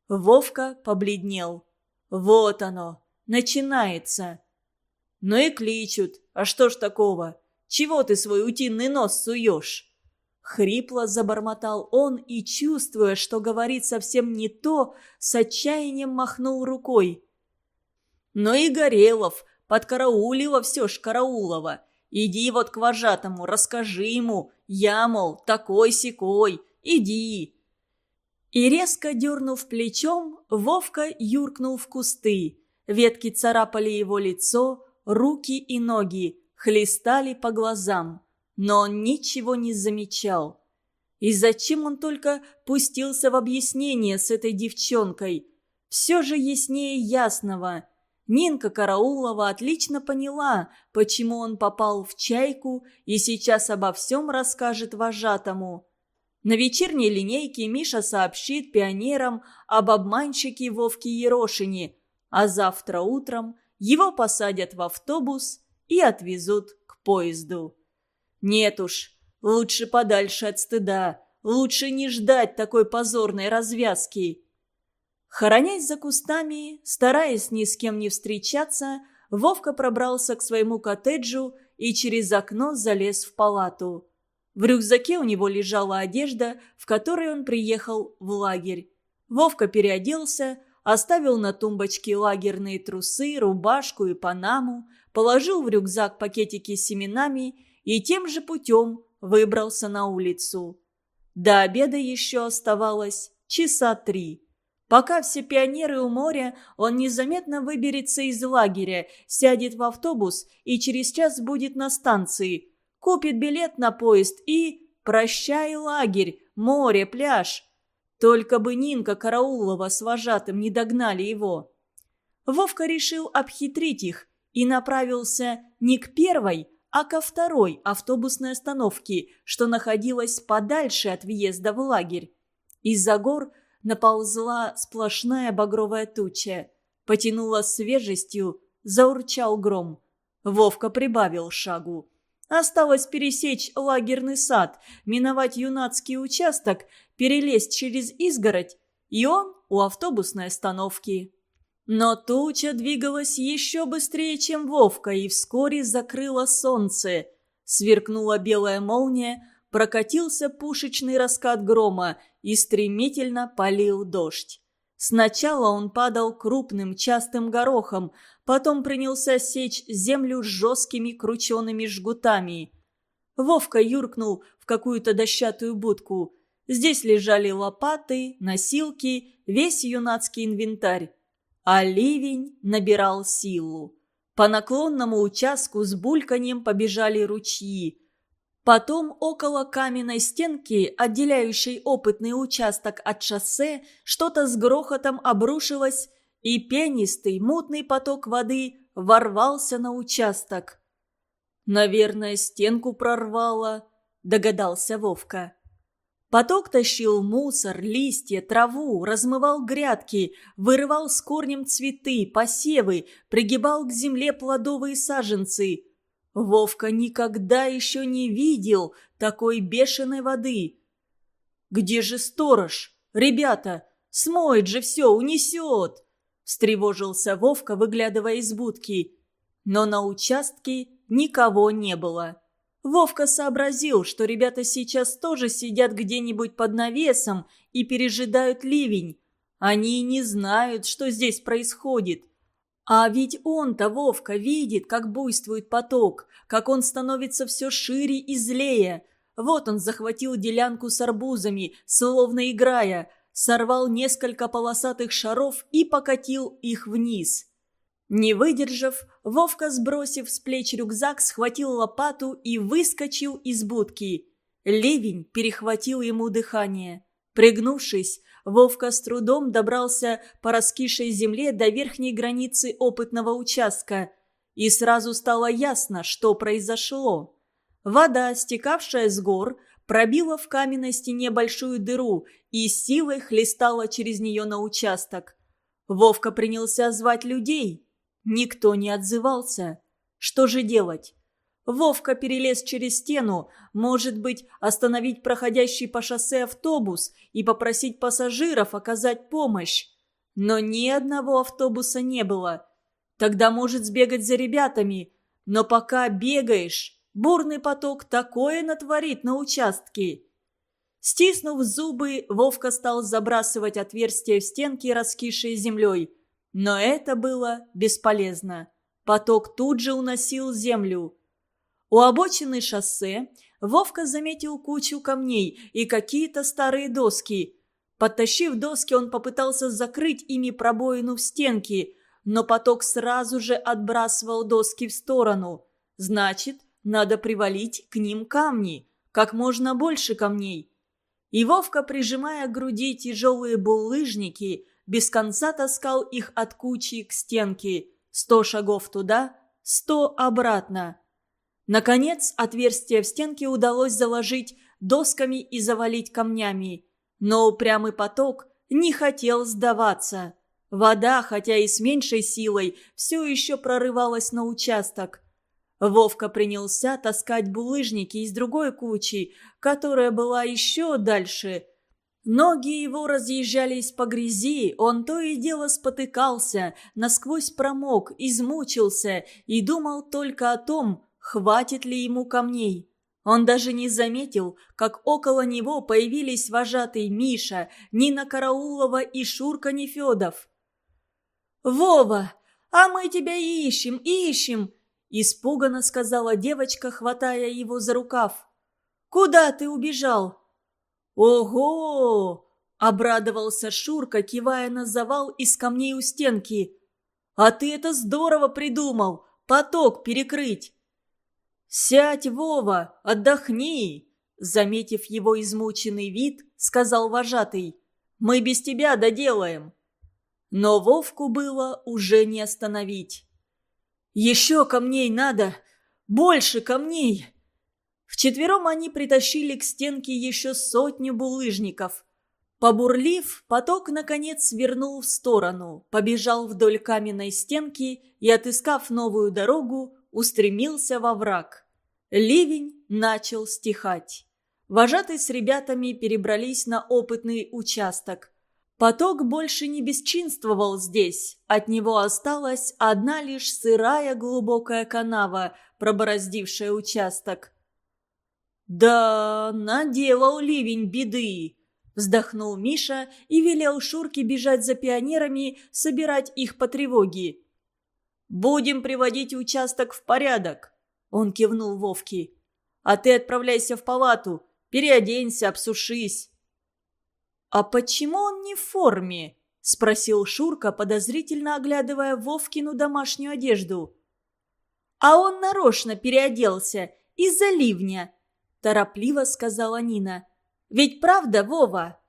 Вовка побледнел. «Вот оно, начинается!» «Ну и кличут, а что ж такого? Чего ты свой утиный нос суешь?» Хрипло забормотал он и, чувствуя, что говорит совсем не то, с отчаянием махнул рукой. «Ну и Горелов, подкараулила все ж Караулова. Иди вот к вожатому, расскажи ему, я, мол, такой-сякой, иди». И резко дернув плечом, Вовка юркнул в кусты. Ветки царапали его лицо, руки и ноги, хлестали по глазам но он ничего не замечал. И зачем он только пустился в объяснение с этой девчонкой? Все же яснее ясного. Нинка Караулова отлично поняла, почему он попал в чайку и сейчас обо всем расскажет вожатому. На вечерней линейке Миша сообщит пионерам об обманщике Вовке Ерошине, а завтра утром его посадят в автобус и отвезут к поезду. Нет уж, лучше подальше от стыда, лучше не ждать такой позорной развязки. Хоронясь за кустами, стараясь ни с кем не встречаться, Вовка пробрался к своему коттеджу и через окно залез в палату. В рюкзаке у него лежала одежда, в которой он приехал в лагерь. Вовка переоделся, оставил на тумбочке лагерные трусы, рубашку и панаму, положил в рюкзак пакетики с семенами и тем же путем выбрался на улицу. До обеда еще оставалось часа три. Пока все пионеры у моря, он незаметно выберется из лагеря, сядет в автобус и через час будет на станции. Купит билет на поезд и... Прощай, лагерь, море, пляж. Только бы Нинка Караулова с вожатым не догнали его. Вовка решил обхитрить их и направился не к первой, а ко второй автобусной остановке, что находилась подальше от въезда в лагерь. Из-за гор – наползла сплошная багровая туча. Потянула свежестью, заурчал гром. Вовка прибавил шагу. Осталось пересечь лагерный сад, миновать юнацкий участок, перелезть через изгородь, и он у автобусной остановки. Но туча двигалась еще быстрее, чем Вовка, и вскоре закрыла солнце. Сверкнула белая молния, прокатился пушечный раскат грома и стремительно полил дождь. Сначала он падал крупным частым горохом, потом принялся сечь землю жесткими кручеными жгутами. Вовка юркнул в какую-то дощатую будку. Здесь лежали лопаты, носилки, весь юнацкий инвентарь. А ливень набирал силу. По наклонному участку с бульканьем побежали ручьи. Потом около каменной стенки, отделяющей опытный участок от шоссе, что-то с грохотом обрушилось, и пенистый мутный поток воды ворвался на участок. «Наверное, стенку прорвало», — догадался Вовка. Поток тащил мусор, листья, траву, размывал грядки, вырывал с корнем цветы, посевы, пригибал к земле плодовые саженцы — Вовка никогда еще не видел такой бешеной воды. «Где же сторож? Ребята, смоет же все, унесет!» Встревожился Вовка, выглядывая из будки. Но на участке никого не было. Вовка сообразил, что ребята сейчас тоже сидят где-нибудь под навесом и пережидают ливень. Они не знают, что здесь происходит. А ведь он-то, Вовка, видит, как буйствует поток, как он становится все шире и злее. Вот он захватил делянку с арбузами, словно играя, сорвал несколько полосатых шаров и покатил их вниз. Не выдержав, Вовка, сбросив с плеч рюкзак, схватил лопату и выскочил из будки. Ливень перехватил ему дыхание. Пригнувшись, Вовка с трудом добрался по раскисшей земле до верхней границы опытного участка. И сразу стало ясно, что произошло. Вода, стекавшая с гор, пробила в каменной стене большую дыру и силой хлестала через нее на участок. Вовка принялся звать людей. Никто не отзывался. Что же делать? Вовка перелез через стену, может быть, остановить проходящий по шоссе автобус и попросить пассажиров оказать помощь. Но ни одного автобуса не было. Тогда может сбегать за ребятами. Но пока бегаешь, бурный поток такое натворит на участке. Стиснув зубы, Вовка стал забрасывать отверстия в стенки, раскисшие землей. Но это было бесполезно. Поток тут же уносил землю. У обочины шоссе Вовка заметил кучу камней и какие-то старые доски. Подтащив доски, он попытался закрыть ими пробоину в стенке, но поток сразу же отбрасывал доски в сторону. Значит, надо привалить к ним камни, как можно больше камней. И Вовка, прижимая к груди тяжелые булыжники, без конца таскал их от кучи к стенке. Сто шагов туда, сто обратно. Наконец, отверстие в стенке удалось заложить досками и завалить камнями. Но упрямый поток не хотел сдаваться. Вода, хотя и с меньшей силой, все еще прорывалась на участок. Вовка принялся таскать булыжники из другой кучи, которая была еще дальше. Ноги его разъезжались по грязи, он то и дело спотыкался, насквозь промок, измучился и думал только о том, хватит ли ему камней. Он даже не заметил, как около него появились вожатый Миша, Нина Караулова и Шурка Нефедов. «Вова, а мы тебя ищем, ищем!» Испуганно сказала девочка, хватая его за рукав. «Куда ты убежал?» «Ого!» – обрадовался Шурка, кивая на завал из камней у стенки. «А ты это здорово придумал! Поток перекрыть!» «Сядь, Вова, отдохни!» Заметив его измученный вид, сказал вожатый. «Мы без тебя доделаем!» Но Вовку было уже не остановить. «Еще камней надо! Больше камней!» Вчетвером они притащили к стенке еще сотню булыжников. Побурлив, поток, наконец, свернул в сторону, побежал вдоль каменной стенки и, отыскав новую дорогу, устремился во враг. Ливень начал стихать. Вожатый с ребятами перебрались на опытный участок. Поток больше не бесчинствовал здесь. От него осталась одна лишь сырая глубокая канава, пробороздившая участок. «Да, наделал ливень беды!» Вздохнул Миша и велел Шурке бежать за пионерами, собирать их по тревоге. «Будем приводить участок в порядок», — он кивнул Вовке. «А ты отправляйся в палату, переоденься, обсушись». «А почему он не в форме?» – спросил Шурка, подозрительно оглядывая Вовкину домашнюю одежду. «А он нарочно переоделся из-за ливня», – торопливо сказала Нина. «Ведь правда, Вова?»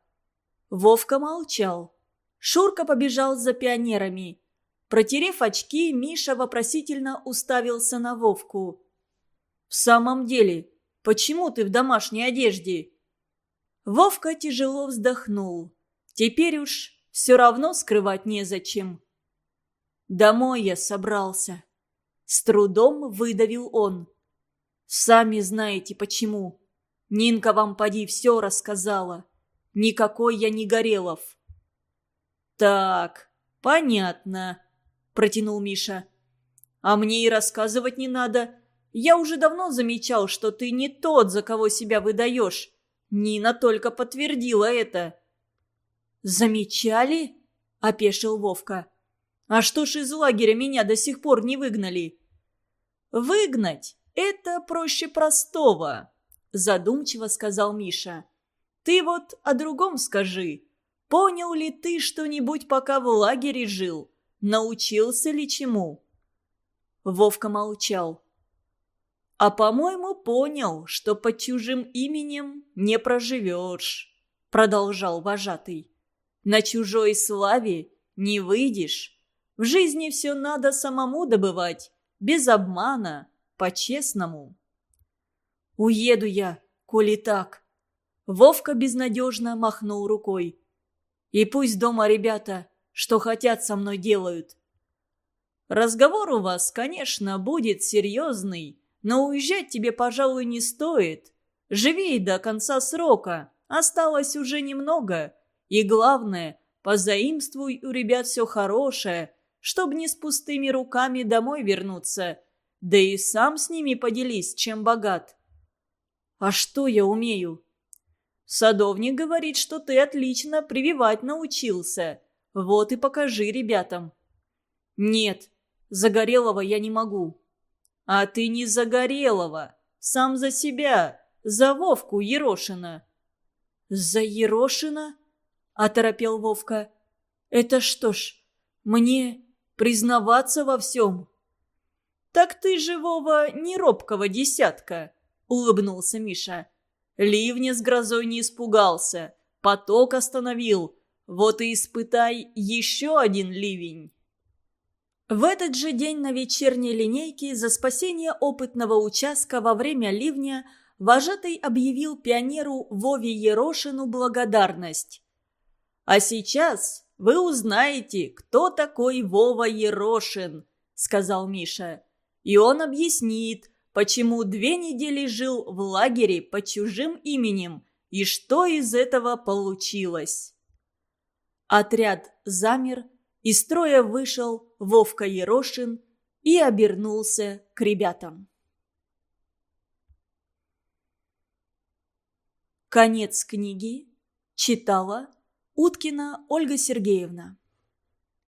Вовка молчал. Шурка побежал за пионерами. Протерев очки, Миша вопросительно уставился на Вовку. «В самом деле, почему ты в домашней одежде?» Вовка тяжело вздохнул. Теперь уж все равно скрывать незачем. Домой я собрался. С трудом выдавил он. Сами знаете почему. Нинка вам поди все рассказала. Никакой я не Горелов. Так, понятно, протянул Миша. А мне и рассказывать не надо. Я уже давно замечал, что ты не тот, за кого себя выдаешь. Нина только подтвердила это. «Замечали?» – опешил Вовка. «А что ж из лагеря меня до сих пор не выгнали?» «Выгнать – это проще простого», – задумчиво сказал Миша. «Ты вот о другом скажи. Понял ли ты что-нибудь, пока в лагере жил? Научился ли чему?» Вовка молчал. А, по-моему, понял, что под чужим именем не проживешь», — продолжал вожатый. «На чужой славе не выйдешь. В жизни все надо самому добывать, без обмана, по-честному». «Уеду я, коли так». Вовка безнадежно махнул рукой. «И пусть дома ребята, что хотят со мной делают». «Разговор у вас, конечно, будет серьезный», но уезжать тебе, пожалуй, не стоит. Живи до конца срока. Осталось уже немного. И главное, позаимствуй у ребят все хорошее, чтобы не с пустыми руками домой вернуться. Да и сам с ними поделись, чем богат. А что я умею? Садовник говорит, что ты отлично прививать научился. Вот и покажи ребятам. Нет, Загорелого я не могу. «А ты не Загорелого, сам за себя, за Вовку Ерошина». «За Ерошина?» – оторопел Вовка. «Это что ж, мне признаваться во всем?» «Так ты же, Вова, не робкого десятка», – улыбнулся Миша. Ливня с грозой не испугался, поток остановил. Вот и испытай еще один ливень. В этот же день на вечерней линейке за спасение опытного участка во время ливня вожатый объявил пионеру Вове Ерошину благодарность. «А сейчас вы узнаете, кто такой Вова Ерошин», — сказал Миша. «И он объяснит, почему две недели жил в лагере под чужим именем и что из этого получилось». Отряд замер, из строя вышел Вовка Ерошин и обернулся к ребятам. Конец книги читала Уткина Ольга Сергеевна